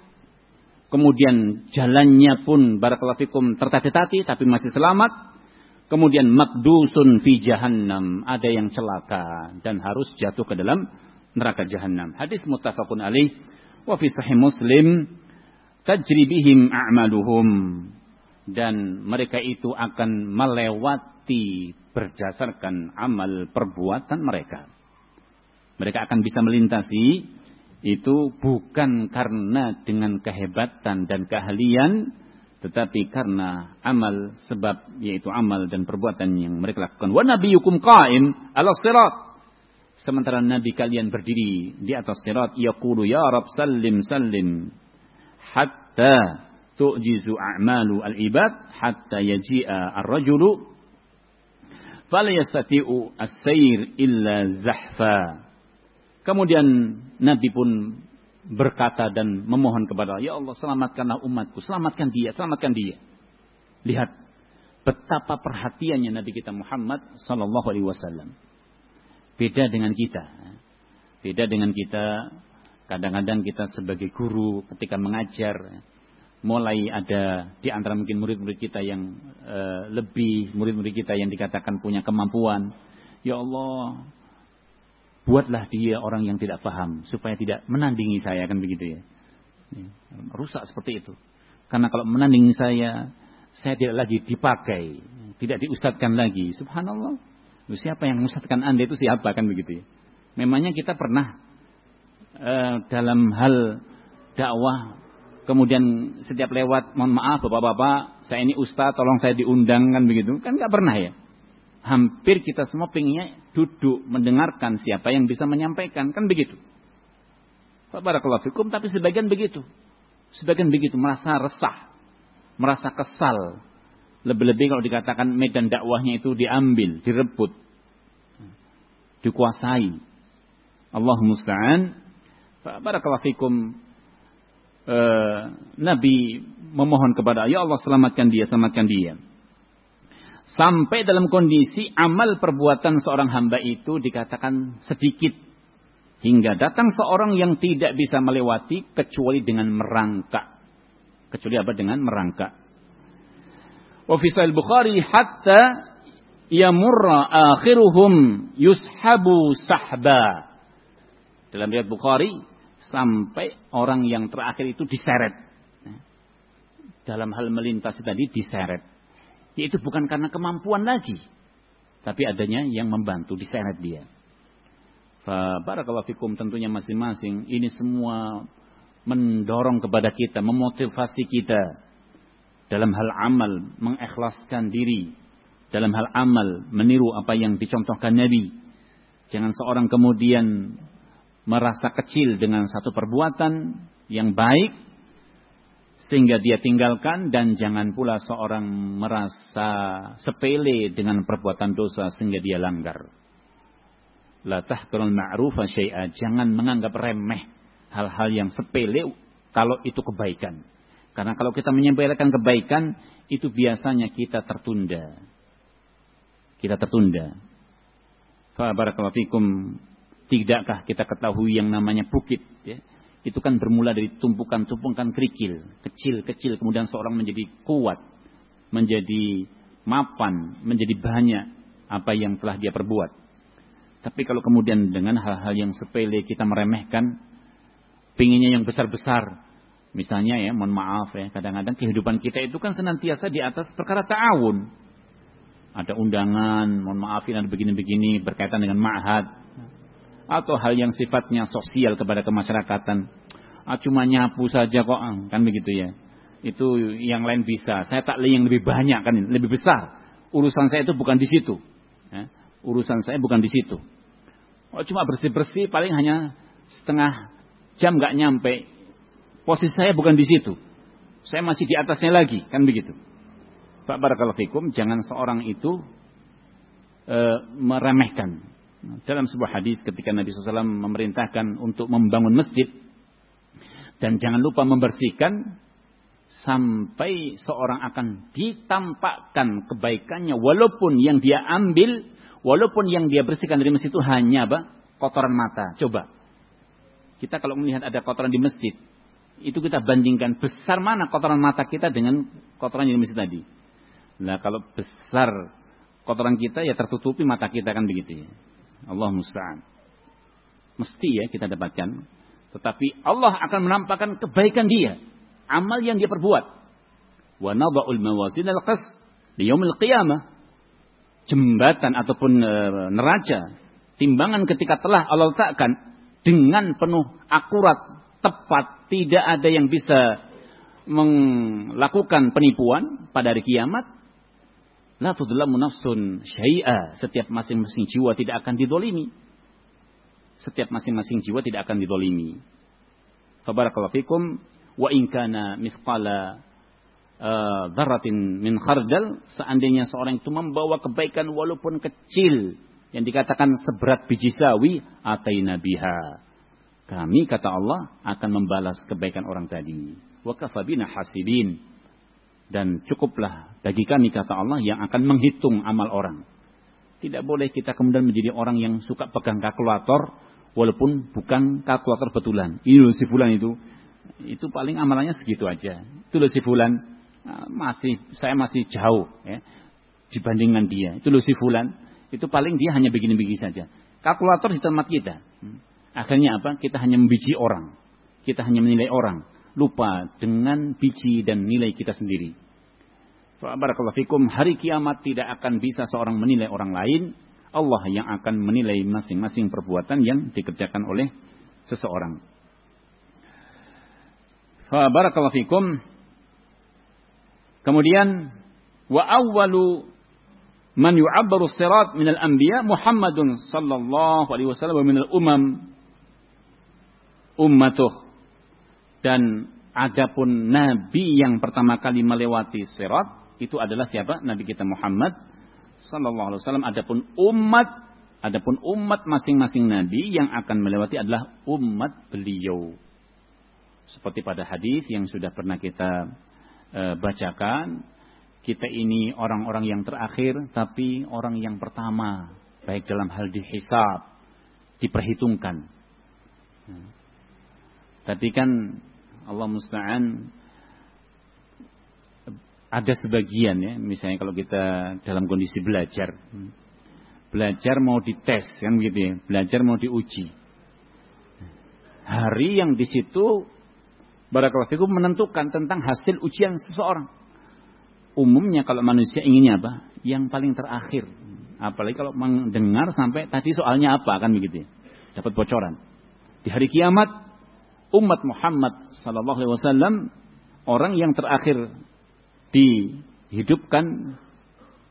kemudian jalannya pun barakallahu tertati-tati tapi masih selamat, kemudian makdusun fi jahannam, ada yang celaka dan harus jatuh ke dalam neraka jahannam. Hadis muttafaqun alaih. Wa fi sahih Muslim tajri bihim a'maluhum dan mereka itu akan melewati berdasarkan amal perbuatan mereka. Mereka akan bisa melintasi itu bukan karena dengan kehebatan dan keahlian tetapi karena amal sebab yaitu amal dan perbuatan yang mereka lakukan. Wa nabiyyukum qa'im 'ala sirat. Sementara nabi kalian berdiri di atas sirat yaqulu ya rab sallim sallim hatta tu'jizu a'malu al-ibad hatta yaji'a ar-rajulu fala yastati'u as-sayr illa. Kemudian Nabi pun berkata dan memohon kepada Allah, Ya Allah selamatkanlah umatku, selamatkan dia, selamatkan dia. Lihat betapa perhatiannya Nabi kita Muhammad Sallallahu Alaihi Wasallam. Beda dengan kita, beda dengan kita. Kadang-kadang kita sebagai guru ketika mengajar, mulai ada di antara mungkin murid-murid kita yang uh, lebih murid-murid kita yang dikatakan punya kemampuan. Ya Allah, buatlah dia orang yang tidak paham supaya tidak menandingi saya kan begitu ya. Rusak seperti itu. Karena kalau menandingi saya, saya tidak lagi dipakai, tidak diustadkan lagi. Subhanallah. Siapa yang mengustadkan Anda itu siapa kan begitu ya. Memangnya kita pernah uh, dalam hal dakwah kemudian setiap lewat mohon maaf bapak-bapak saya ini ustaz tolong saya diundang kan begitu. Kan nggak pernah ya. Hampir kita semua pengennya duduk mendengarkan siapa yang bisa menyampaikan kan begitu. Barakallahu fikum tapi sebagian begitu. Sebagian begitu merasa resah merasa kesal. Lebih-lebih kalau dikatakan medan dakwahnya itu diambil direbut dikuasai. Allah musta'an Barakallahu fikum uh, Nabi memohon kepada Ya Allah selamatkan dia selamatkan dia Sampai dalam kondisi amal perbuatan seorang hamba itu dikatakan sedikit. Hingga datang seorang yang tidak bisa melewati kecuali dengan merangkak. Kecuali apa? Dengan merangkak. Wa fi Bukhari hatta yamurra akhiruhum yushabu sahba. Dalam riwayat Bukhari sampai orang yang terakhir itu diseret. Dalam hal melintasi tadi diseret. Yaitu bukan karena kemampuan lagi. Tapi adanya yang membantu, diseret dia. Barakallahu fikum tentunya masing-masing. Ini semua mendorong kepada kita, memotivasi kita. Dalam hal amal, mengikhlaskan diri. Dalam hal amal, meniru apa yang dicontohkan Nabi. Jangan seorang kemudian merasa kecil dengan satu perbuatan yang baik sehingga dia tinggalkan dan jangan pula seorang merasa sepele dengan perbuatan dosa sehingga dia langgar. La tahqirul ma'rufa syai'a, jangan menganggap remeh hal-hal yang sepele kalau itu kebaikan. Karena kalau kita menyampaikan kebaikan itu biasanya kita tertunda. Kita tertunda. Fa barakallahu fikum. Tidakkah kita ketahui yang namanya bukit ya? itu kan bermula dari tumpukan-tumpukan kerikil, kecil-kecil kemudian seorang menjadi kuat, menjadi mapan, menjadi banyak apa yang telah dia perbuat. Tapi kalau kemudian dengan hal-hal yang sepele kita meremehkan, pinginnya yang besar-besar, misalnya ya, mohon maaf ya, kadang-kadang kehidupan kita itu kan senantiasa di atas perkara ta'awun. Ada undangan, mohon maafin ada begini-begini berkaitan dengan ma'had, atau hal yang sifatnya sosial kepada kemasyarakatan. Ah, cuma nyapu saja kok, ah, kan begitu ya. Itu yang lain bisa. Saya tak yang lebih banyak kan, lebih besar. Urusan saya itu bukan di situ. Ya. Urusan saya bukan di situ. Oh, cuma bersih-bersih paling hanya setengah jam nggak nyampe. Posisi saya bukan di situ. Saya masih di atasnya lagi, kan begitu. Pak Barakallahu Fikum, jangan seorang itu e, meremehkan dalam sebuah hadis ketika Nabi SAW memerintahkan untuk membangun masjid dan jangan lupa membersihkan sampai seorang akan ditampakkan kebaikannya walaupun yang dia ambil walaupun yang dia bersihkan dari masjid itu hanya apa? kotoran mata. Coba. Kita kalau melihat ada kotoran di masjid, itu kita bandingkan besar mana kotoran mata kita dengan kotoran di masjid tadi. Nah, kalau besar kotoran kita ya tertutupi mata kita kan begitu ya. Allah musta'an. Mesti ya kita dapatkan. Tetapi Allah akan menampakkan kebaikan dia. Amal yang dia perbuat. Wa nada'ul mawazin al-qas di qiyamah. Jembatan ataupun e, neraca timbangan ketika telah Allah letakkan dengan penuh akurat, tepat, tidak ada yang bisa melakukan penipuan pada hari kiamat, la tudlamu nafsun syai'a. Setiap masing-masing jiwa tidak akan didolimi. Setiap masing-masing jiwa tidak akan didolimi. Fabarakallahu fikum wa in kana mithqala uh, dzarratin min khardal seandainya seorang itu membawa kebaikan walaupun kecil yang dikatakan seberat biji sawi ataina biha kami kata Allah akan membalas kebaikan orang tadi wa kafabina hasidin dan cukuplah bagi kami kata Allah yang akan menghitung amal orang tidak boleh kita kemudian menjadi orang yang suka pegang kalkulator walaupun bukan kalkulator betulan ini loh si fulan itu itu paling amalannya segitu aja. Itu loh si Fulan ah, masih saya masih jauh ya dibandingkan dia. Itu loh si Fulan itu paling dia hanya begini-begini saja. Kalkulator di tempat kita. Hmm. Akhirnya apa? Kita hanya membiji orang. Kita hanya menilai orang. Lupa dengan biji dan nilai kita sendiri. Barakallahu fikum. Hari kiamat tidak akan bisa seorang menilai orang lain. Allah yang akan menilai masing-masing perbuatan yang dikerjakan oleh seseorang. Barakallahu fikum. Kemudian wa awwalu man yu'abbaru sirat min al-anbiya Muhammadun sallallahu alaihi wasallam min al-umam ummatuh. Dan adapun nabi yang pertama kali melewati sirat itu adalah siapa? Nabi kita Muhammad sallallahu alaihi wasallam. Adapun umat adapun umat masing-masing nabi yang akan melewati adalah umat beliau. Seperti pada hadis yang sudah pernah kita e, bacakan, kita ini orang-orang yang terakhir tapi orang yang pertama baik dalam hal dihisab, diperhitungkan. Hmm. Tapi kan Allah musta'an ada sebagian ya, misalnya kalau kita dalam kondisi belajar. Belajar mau dites kan gitu ya, belajar mau diuji. Hari yang di situ barakallahu fikum menentukan tentang hasil ujian seseorang. Umumnya kalau manusia inginnya apa? Yang paling terakhir. Apalagi kalau mendengar sampai tadi soalnya apa kan begitu ya. Dapat bocoran. Di hari kiamat umat Muhammad sallallahu alaihi wasallam orang yang terakhir dihidupkan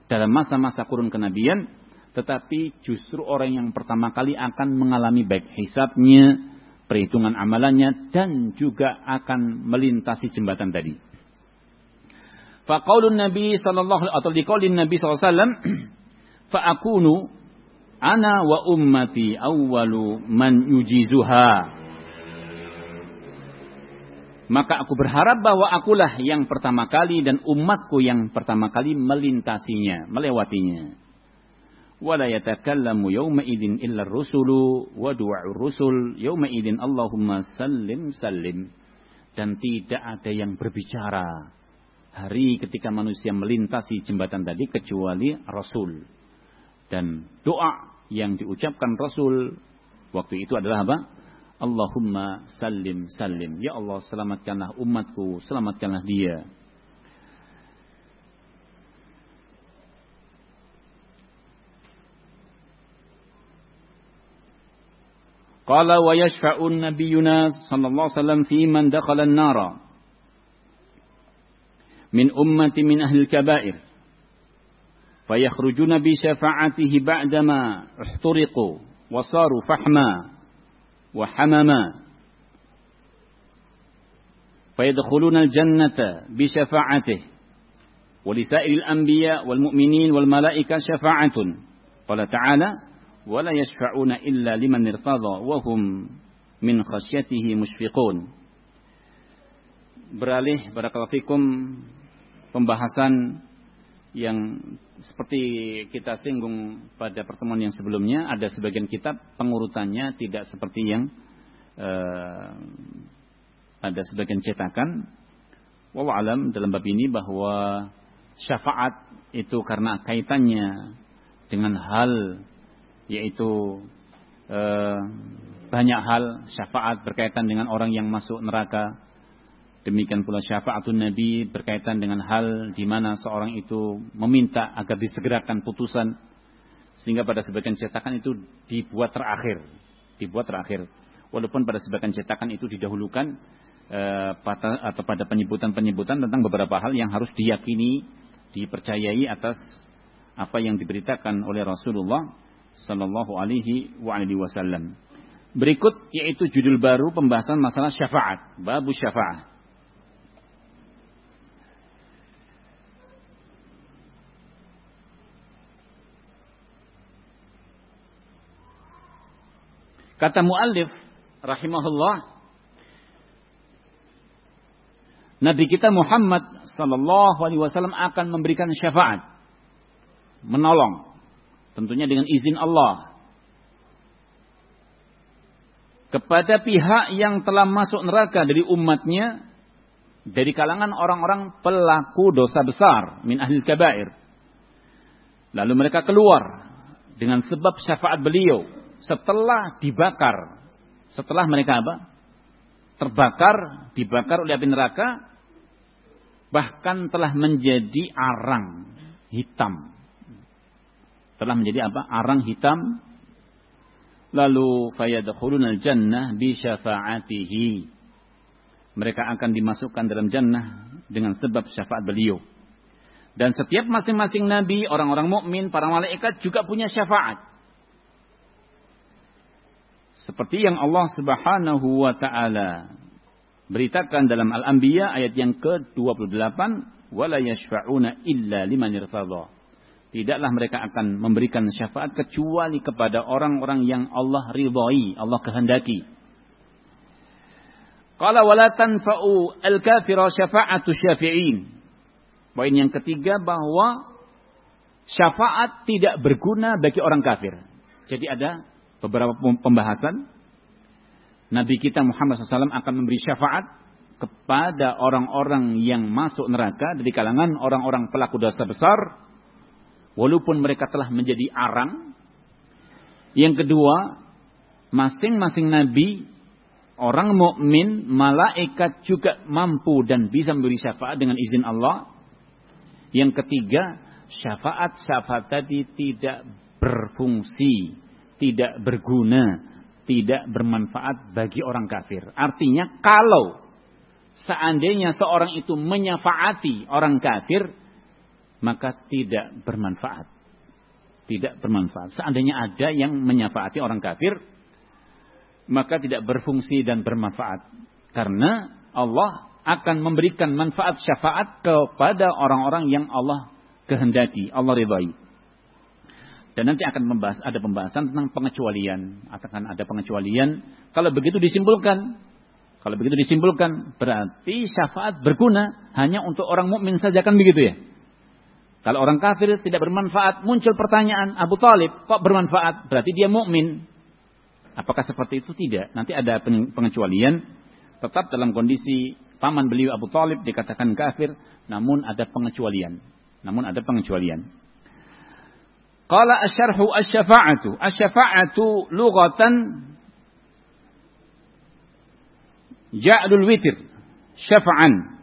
dalam masa-masa kurun kenabian tetapi justru orang yang pertama kali akan mengalami baik hisabnya perhitungan amalannya dan juga akan melintasi jembatan tadi. Faqaulun Nabi sallallahu atau diqaulin Nabi sallallahu alaihi wasallam fa akunu ana wa ummati awwalu man yujizuha. Maka aku berharap bahwa akulah yang pertama kali dan umatku yang pertama kali melintasinya, melewatinya. Wala yatakallamu illa rusulu wa du'a'ur rusul Allahumma sallim sallim. Dan tidak ada yang berbicara hari ketika manusia melintasi jembatan tadi kecuali rasul. Dan doa yang diucapkan rasul waktu itu adalah apa Allahumma sallim sallim ya Allah selamatkanlah umatku selamatkanlah dia قال ويشفع النبينا صلى الله عليه وسلم في من دخل النار من أمة من أهل الكبائر فيخرجون بشفاعته بعدما احترقوا وصاروا فحما وحمما. فيدخلون الجنة بشفاعته ولسائر الأنبياء والمؤمنين والملائكة شفاعة. قال تعالى ولا يشفعون إلا لمن ارتضى وهم من خشيته مشفقون. Beralih barakallahu fikum pembahasan yang seperti kita singgung pada pertemuan yang sebelumnya ada sebagian kitab pengurutannya tidak seperti yang uh, ada sebagian cetakan wallahu alam dalam bab ini bahwa syafaat itu karena kaitannya dengan hal yaitu eh, banyak hal syafaat berkaitan dengan orang yang masuk neraka. Demikian pula syafaatun Nabi berkaitan dengan hal di mana seorang itu meminta agar disegerakan putusan. Sehingga pada sebagian cetakan itu dibuat terakhir. Dibuat terakhir. Walaupun pada sebagian cetakan itu didahulukan eh, atau pada penyebutan-penyebutan tentang beberapa hal yang harus diyakini, dipercayai atas apa yang diberitakan oleh Rasulullah Sallallahu Alaihi Wasallam. Berikut yaitu judul baru pembahasan masalah syafaat, babu syafaat. Kata muallif rahimahullah Nabi kita Muhammad sallallahu alaihi wasallam akan memberikan syafaat menolong tentunya dengan izin Allah kepada pihak yang telah masuk neraka dari umatnya dari kalangan orang-orang pelaku dosa besar min ahli kabair. Lalu mereka keluar dengan sebab syafaat beliau setelah dibakar, setelah mereka apa? Terbakar, dibakar oleh api neraka, bahkan telah menjadi arang hitam. Telah menjadi apa? Arang hitam. Lalu fayadkhuluna al-jannah bi syafa'atihi. Mereka akan dimasukkan dalam jannah dengan sebab syafaat beliau. Dan setiap masing-masing nabi, orang-orang mukmin, para malaikat juga punya syafaat. Seperti yang Allah Subhanahu wa taala beritakan dalam Al-Anbiya ayat yang ke-28, "Wala yashfa'una illa liman irtadha." Tidaklah mereka akan memberikan syafaat kecuali kepada orang-orang yang Allah ridhai, Allah kehendaki. Qala wala tanfa'u al-kafira syafa'atu syafi'in. Poin yang ketiga bahwa syafaat tidak berguna bagi orang kafir. Jadi ada beberapa pembahasan, Nabi kita Muhammad SAW akan memberi syafaat kepada orang-orang yang masuk neraka dari kalangan orang-orang pelaku dosa besar, walaupun mereka telah menjadi arang. Yang kedua, masing-masing nabi, orang mukmin, malaikat juga mampu dan bisa memberi syafaat dengan izin Allah. Yang ketiga, syafaat-syafaat tadi tidak berfungsi tidak berguna, tidak bermanfaat bagi orang kafir. Artinya kalau seandainya seorang itu menyafaati orang kafir, maka tidak bermanfaat. Tidak bermanfaat. Seandainya ada yang menyafaati orang kafir, maka tidak berfungsi dan bermanfaat. Karena Allah akan memberikan manfaat syafaat kepada orang-orang yang Allah kehendaki, Allah ridhai. Dan nanti akan membahas ada pembahasan tentang pengecualian. Akan ada pengecualian. Kalau begitu disimpulkan, kalau begitu disimpulkan, berarti syafaat berguna hanya untuk orang mukmin saja kan begitu ya? Kalau orang kafir tidak bermanfaat, muncul pertanyaan, Abu Talib kok bermanfaat? Berarti dia mukmin. Apakah seperti itu? Tidak. Nanti ada pengecualian. Tetap dalam kondisi paman beliau Abu Talib dikatakan kafir, namun ada pengecualian. Namun ada pengecualian. Qala asyarhu asyafa'atu. Asyafa'atu lughatan ja'lul witir. Syafa'an.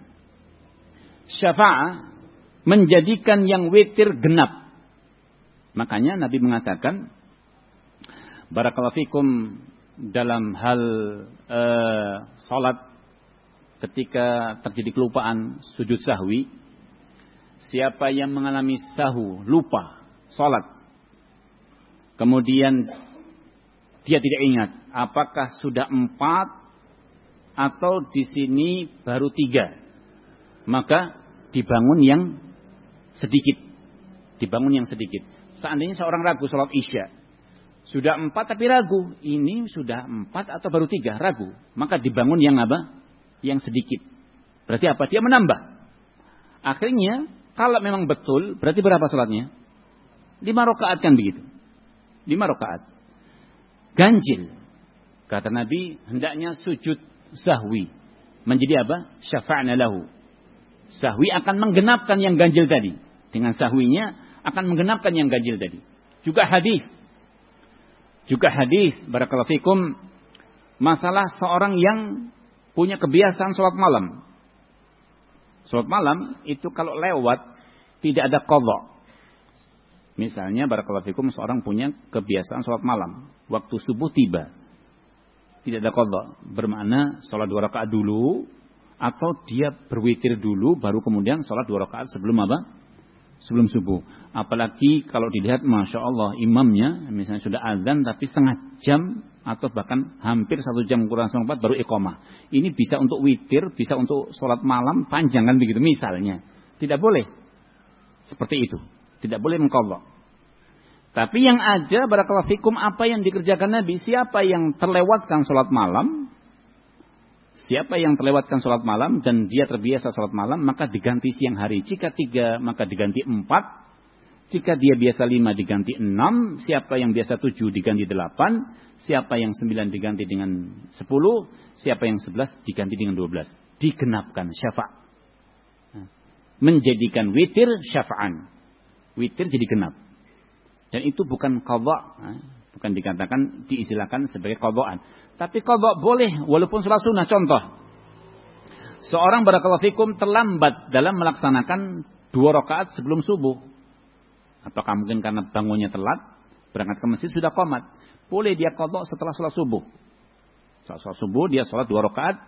Syafa'ah menjadikan yang witir genap. Makanya Nabi mengatakan Barakallahu fikum dalam hal uh, salat ketika terjadi kelupaan sujud sahwi siapa yang mengalami sahu lupa salat Kemudian dia tidak ingat apakah sudah empat atau di sini baru tiga. Maka dibangun yang sedikit. Dibangun yang sedikit. Seandainya seorang ragu sholat isya. Sudah empat tapi ragu. Ini sudah empat atau baru tiga. Ragu. Maka dibangun yang apa? Yang sedikit. Berarti apa? Dia menambah. Akhirnya kalau memang betul berarti berapa sholatnya? Lima rakaat kan begitu lima rakaat. Ganjil. Kata Nabi, hendaknya sujud sahwi. Menjadi apa? Syafa'na lahu. Sahwi akan menggenapkan yang ganjil tadi. Dengan sahwinya akan menggenapkan yang ganjil tadi. Juga hadis. Juga hadis barakallahu fikum masalah seorang yang punya kebiasaan sholat malam. Sholat malam itu kalau lewat tidak ada qadha. Misalnya barakallahu fikum seorang punya kebiasaan sholat malam. Waktu subuh tiba. Tidak ada kodok. Bermakna sholat dua rakaat dulu. Atau dia berwitir dulu baru kemudian sholat dua rakaat sebelum apa? Sebelum subuh. Apalagi kalau dilihat Masya Allah imamnya misalnya sudah azan tapi setengah jam atau bahkan hampir satu jam kurang sempat baru iqamah. Ini bisa untuk witir, bisa untuk sholat malam panjang kan begitu misalnya. Tidak boleh. Seperti itu. Tidak boleh mengkodok. Tapi yang ada barakallahu fikum apa yang dikerjakan Nabi. Siapa yang terlewatkan sholat malam. Siapa yang terlewatkan sholat malam dan dia terbiasa sholat malam. Maka diganti siang hari. Jika tiga maka diganti empat. Jika dia biasa lima diganti enam. Siapa yang biasa tujuh diganti delapan. Siapa yang sembilan diganti dengan sepuluh. Siapa yang sebelas diganti dengan dua belas. Digenapkan syafa' menjadikan witir syafa'an. Witir jadi genap. Dan itu bukan qadha, bukan dikatakan diistilahkan sebagai qadhaan. Tapi qadha boleh walaupun sholat sunnah contoh. Seorang barakallahu fikum terlambat dalam melaksanakan dua rakaat sebelum subuh. Apakah mungkin karena bangunnya telat, berangkat ke masjid sudah komat. Boleh dia qadha setelah sholat subuh. Setelah sholat subuh dia sholat dua rakaat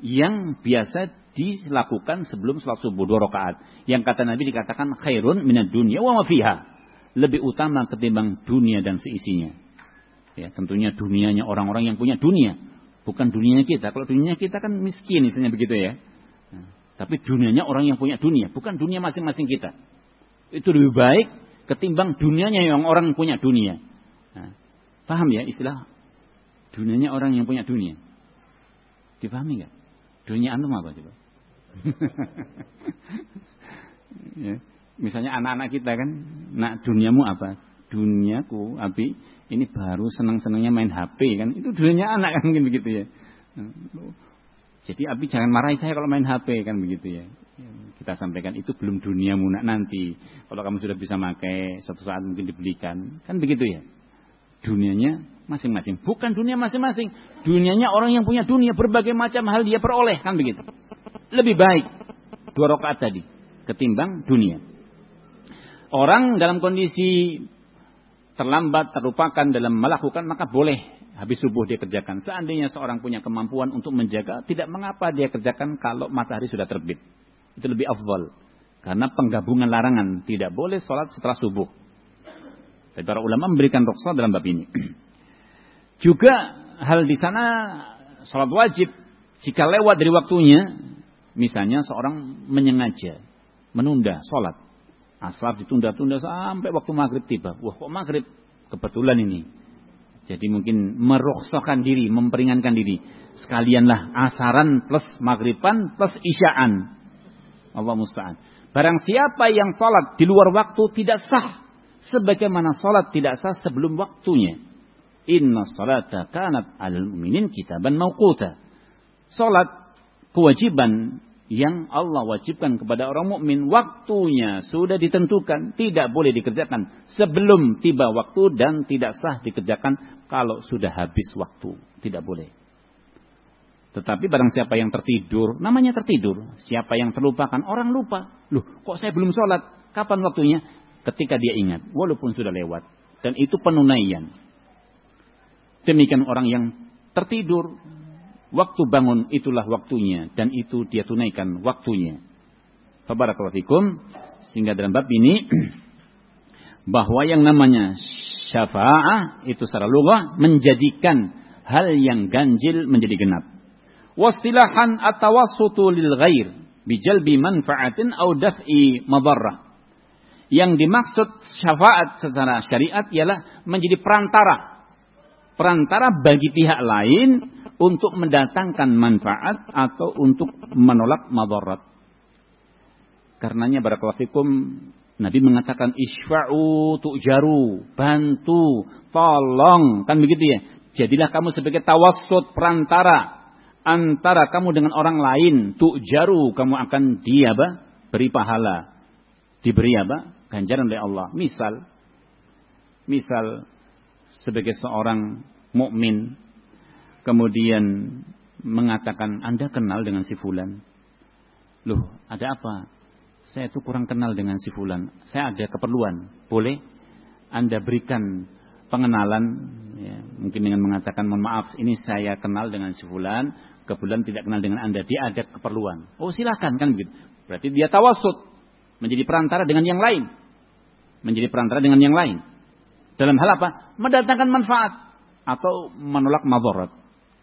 yang biasa dilakukan sebelum sholat subuh dua rakaat. Yang kata Nabi dikatakan khairun minad dunya wa ma fiha. Lebih utama ketimbang dunia dan seisinya. Ya, tentunya dunianya orang-orang yang punya dunia, bukan dunianya kita. Kalau dunianya kita kan miskin misalnya begitu ya. Nah, tapi dunianya orang yang punya dunia, bukan dunia masing-masing kita. Itu lebih baik ketimbang dunianya yang orang punya dunia. Nah, paham ya istilah dunianya orang yang punya dunia? Dipahami nggak? Dunia antum apa coba? ya. Misalnya anak-anak kita kan, nak duniamu apa? Duniaku, Abi, ini baru senang-senangnya main HP kan? Itu dunia anak kan mungkin begitu ya. Jadi Abi jangan marahi saya kalau main HP kan begitu ya. Kita sampaikan itu belum duniamu nak nanti. Kalau kamu sudah bisa pakai suatu saat mungkin dibelikan. Kan begitu ya. Dunianya masing-masing. Bukan dunia masing-masing. Dunianya orang yang punya dunia. Berbagai macam hal dia peroleh. Kan begitu lebih baik dua rakaat tadi ketimbang dunia. Orang dalam kondisi terlambat, terlupakan dalam melakukan maka boleh habis subuh dia kerjakan. Seandainya seorang punya kemampuan untuk menjaga, tidak mengapa dia kerjakan kalau matahari sudah terbit. Itu lebih afdal. Karena penggabungan larangan tidak boleh sholat setelah subuh. Tapi para ulama memberikan rukhsah dalam bab ini. Juga hal di sana sholat wajib jika lewat dari waktunya Misalnya seorang menyengaja menunda sholat. Asar ditunda-tunda sampai waktu maghrib tiba. Wah kok maghrib? Kebetulan ini. Jadi mungkin merukhsahkan diri, memperingankan diri. Sekalianlah asaran plus maghriban plus isyaan. Allah musta'an. Barang siapa yang sholat di luar waktu tidak sah. Sebagaimana sholat tidak sah sebelum waktunya. Inna salata kanat al mu'minin kitaban mawquta. Sholat kewajiban yang Allah wajibkan kepada orang mukmin waktunya sudah ditentukan tidak boleh dikerjakan sebelum tiba waktu dan tidak sah dikerjakan kalau sudah habis waktu tidak boleh. Tetapi barang siapa yang tertidur namanya tertidur siapa yang terlupakan orang lupa. Loh kok saya belum sholat kapan waktunya? Ketika dia ingat walaupun sudah lewat dan itu penunaian demikian orang yang tertidur Waktu bangun itulah waktunya dan itu dia tunaikan waktunya. Fabarakallahu. Sehingga dalam bab ini bahwa yang namanya syafa'ah itu secara lughah menjadikan hal yang ganjil menjadi genap. Wastilahan atawassutu lil ghair bijalbi manfaatin au daf'i madarrah. Yang dimaksud syafaat secara syariat ialah menjadi perantara. Perantara bagi pihak lain untuk mendatangkan manfaat atau untuk menolak madarat. Karenanya barakallahu Nabi mengatakan isfa'u tu'jaru, bantu, tolong, kan begitu ya. Jadilah kamu sebagai tawassut perantara antara kamu dengan orang lain, tu'jaru, kamu akan dia apa? beri pahala. Diberi apa? ganjaran oleh Allah. Misal misal sebagai seorang mukmin kemudian mengatakan Anda kenal dengan si fulan. Loh, ada apa? Saya itu kurang kenal dengan si fulan. Saya ada keperluan. Boleh? Anda berikan pengenalan ya, mungkin dengan mengatakan mohon maaf ini saya kenal dengan si fulan kebetulan tidak kenal dengan anda dia ada keperluan oh silakan kan begitu berarti dia tawasud menjadi perantara dengan yang lain menjadi perantara dengan yang lain dalam hal apa? Mendatangkan manfaat. Atau menolak madarat.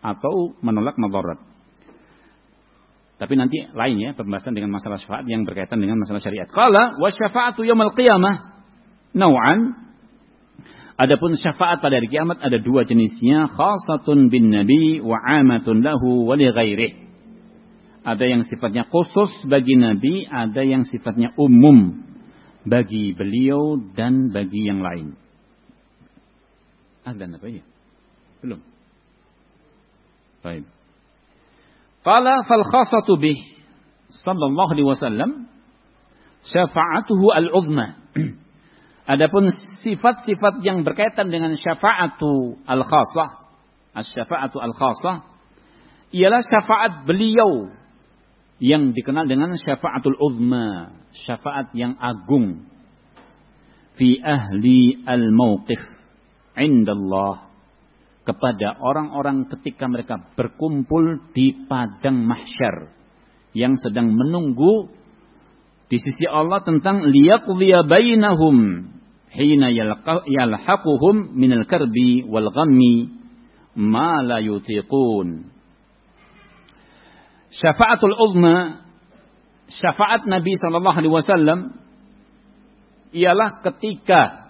Atau menolak madarat. Tapi nanti lain ya pembahasan dengan masalah syafaat yang berkaitan dengan masalah syariat. Qala wa syafa'atu yaumil qiyamah? Nau'an. Adapun syafaat pada hari kiamat ada dua jenisnya, khasatun bin nabi wa amatun lahu wa li ghairih. Ada yang sifatnya khusus bagi nabi, ada yang sifatnya umum bagi beliau dan bagi yang lain. Ada apa ya? Belum. Baik. Qala fal khasatu bih sallallahu alaihi wasallam syafa'atuhu al-uzma. Adapun sifat-sifat yang berkaitan dengan syafa'atu al-khasah, as-syafa'atu al-khasah ialah syafaat beliau yang dikenal dengan syafa'atul uzma, syafaat yang agung fi ahli al-mauqif indallah kepada orang-orang ketika mereka berkumpul di padang mahsyar yang sedang menunggu di sisi Allah tentang liyaqdiya bainahum hina yalhaquhum minal karbi wal ghammi ma la yutiqun. Syafaatul uzma syafaat Nabi sallallahu alaihi wasallam ialah ketika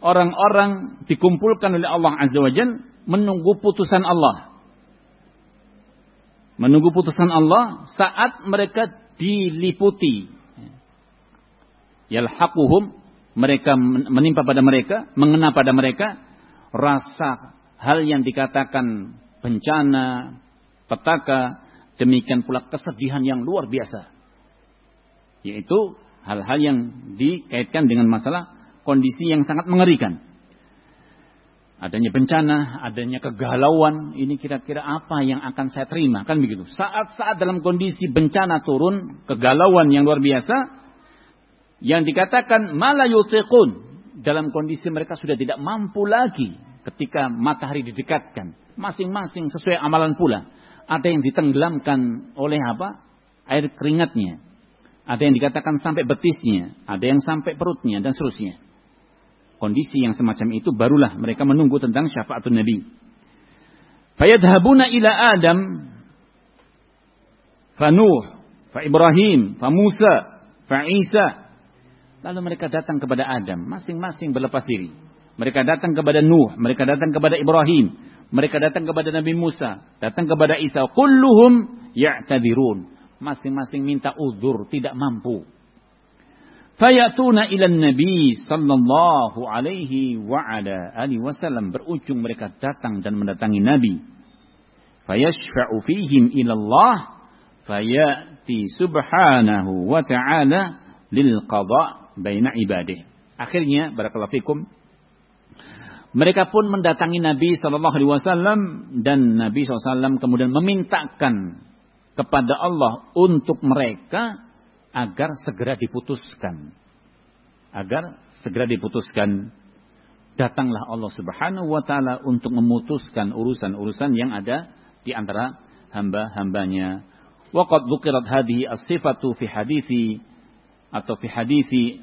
orang-orang dikumpulkan oleh Allah Azza wa Jalla menunggu putusan Allah. Menunggu putusan Allah saat mereka diliputi. Yalhaquhum mereka menimpa pada mereka, mengena pada mereka rasa hal yang dikatakan bencana, petaka, demikian pula kesedihan yang luar biasa. Yaitu hal-hal yang dikaitkan dengan masalah kondisi yang sangat mengerikan. Adanya bencana, adanya kegalauan, ini kira-kira apa yang akan saya terima, kan begitu. Saat-saat dalam kondisi bencana turun, kegalauan yang luar biasa, yang dikatakan malayutiqun dalam kondisi mereka sudah tidak mampu lagi ketika matahari didekatkan. Masing-masing sesuai amalan pula. Ada yang ditenggelamkan oleh apa? Air keringatnya. Ada yang dikatakan sampai betisnya. Ada yang sampai perutnya dan seterusnya. Kondisi yang semacam itu barulah mereka menunggu tentang syafaatun Nabi. Fayadhabuna ila Adam. Fa Nuh. Fa Ibrahim. Fa Musa. Fa Isa Lalu mereka datang kepada Adam, masing-masing berlepas diri. Mereka datang kepada Nuh, mereka datang kepada Ibrahim, mereka datang kepada Nabi Musa, datang kepada Isa. Kulluhum ya'tadirun. Masing-masing minta udur, tidak mampu. Fayatuna ila Nabi sallallahu alaihi wa ala alihi wasallam berujung mereka datang dan mendatangi Nabi. Fayashfa'u fihim ila Allah fayati subhanahu wa ta'ala lil qada' baina ibadah. Akhirnya barakallahu fikum mereka pun mendatangi Nabi Shallallahu Alaihi Wasallam dan Nabi SAW kemudian memintakan kepada Allah untuk mereka agar segera diputuskan, agar segera diputuskan. Datanglah Allah Subhanahu Wa Taala untuk memutuskan urusan-urusan yang ada di antara hamba-hambanya. Waqad dzukirat hadhihi as-sifatu fi hadithi atau fi hadithi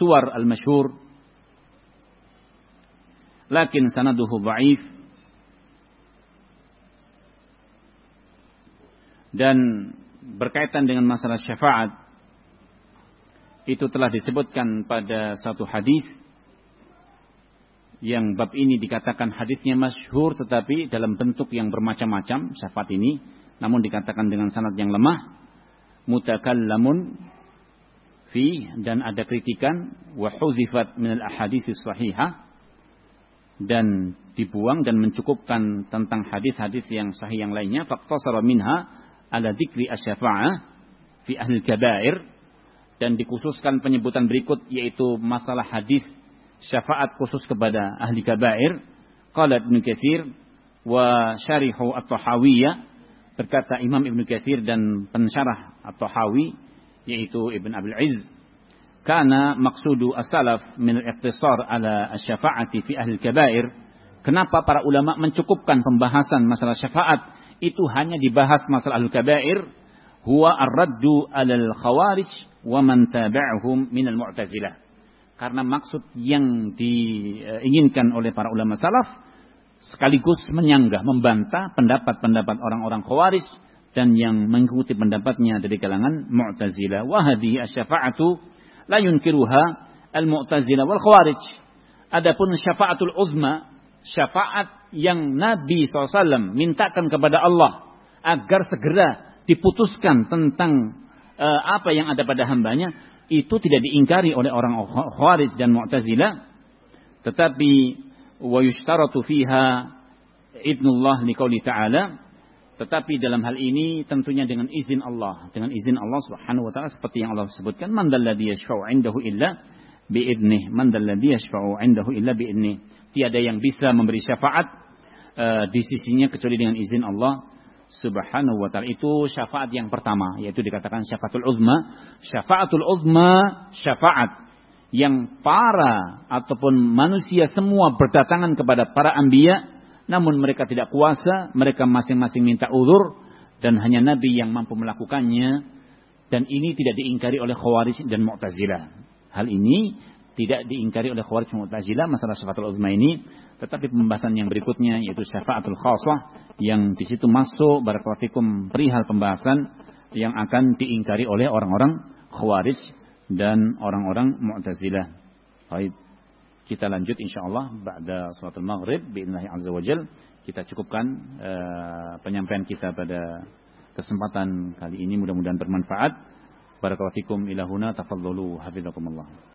suwar al-masyhur lakin sanaduhu dhaif dan berkaitan dengan masalah syafaat itu telah disebutkan pada satu hadis yang bab ini dikatakan hadisnya masyhur tetapi dalam bentuk yang bermacam-macam syafaat ini namun dikatakan dengan sanad yang lemah mutakallamun fi dan ada kritikan wa huzifat min al ahaditsis sahihah dan dibuang dan mencukupkan tentang hadis-hadis yang sahih yang lainnya faqtasara minha ala dzikri asy-syafa'ah fi ahli kabair dan dikhususkan penyebutan berikut yaitu masalah hadis syafaat khusus kepada ahli kabair. Qala Ibnu Katsir wa syarihu at-Tahawiyah berkata Imam Ibn Kathir dan pensyarah atau Hawi yaitu Ibn Abil Izz karena maksudu as-salaf min al-iqtisar ala asy-syafa'ati fi ahli kabair. Kenapa para ulama mencukupkan pembahasan masalah syafaat itu hanya dibahas masalah al-kabair huwa ar-raddu 'ala al-khawarij wa man min al-mu'tazilah karena maksud yang diinginkan oleh para ulama salaf sekaligus menyanggah membantah pendapat-pendapat orang-orang khawarij dan yang mengikuti pendapatnya dari kalangan Mu'tazilah. Wa hadhihi asy-syafa'atu la yunkiruha al-Mu'tazilah wal Khawarij. Adapun syafaatul uzma, syafaat yang Nabi SAW mintakan kepada Allah agar segera diputuskan tentang uh, apa yang ada pada hambanya, itu tidak diingkari oleh orang Khawarij dan Mu'tazilah. Tetapi wa yushtaratu fiha idnullah liqauli ta'ala tetapi dalam hal ini tentunya dengan izin Allah, dengan izin Allah Subhanahu wa taala seperti yang Allah sebutkan, man dalladzi yashfa'u 'indahu illa bi'idnih, man dalladzi yashfa'u 'indahu illa bi'idnih. Tiada yang bisa memberi syafaat uh, di sisinya kecuali dengan izin Allah Subhanahu wa taala. Itu syafaat yang pertama, yaitu dikatakan syafaatul uzma. Syafaatul uzma syafaat yang para ataupun manusia semua berdatangan kepada para anbiya namun mereka tidak kuasa, mereka masing-masing minta uzur dan hanya Nabi yang mampu melakukannya dan ini tidak diingkari oleh Khawarij dan Mu'tazilah. Hal ini tidak diingkari oleh Khawarij Mu'tazilah masalah syafaatul uzma ini, tetapi pembahasan yang berikutnya yaitu syafaatul khasah yang di situ masuk barakallahu perihal pembahasan yang akan diingkari oleh orang-orang Khawarij dan orang-orang Mu'tazilah. Baik. Kita lanjut insyaallah ba'da salatul maghrib biidznillah azza wajal. Kita cukupkan uh, penyampaian kita pada kesempatan kali ini mudah-mudahan bermanfaat. Barakallahu fikum ilahuna tafadhalu hafizakumullah.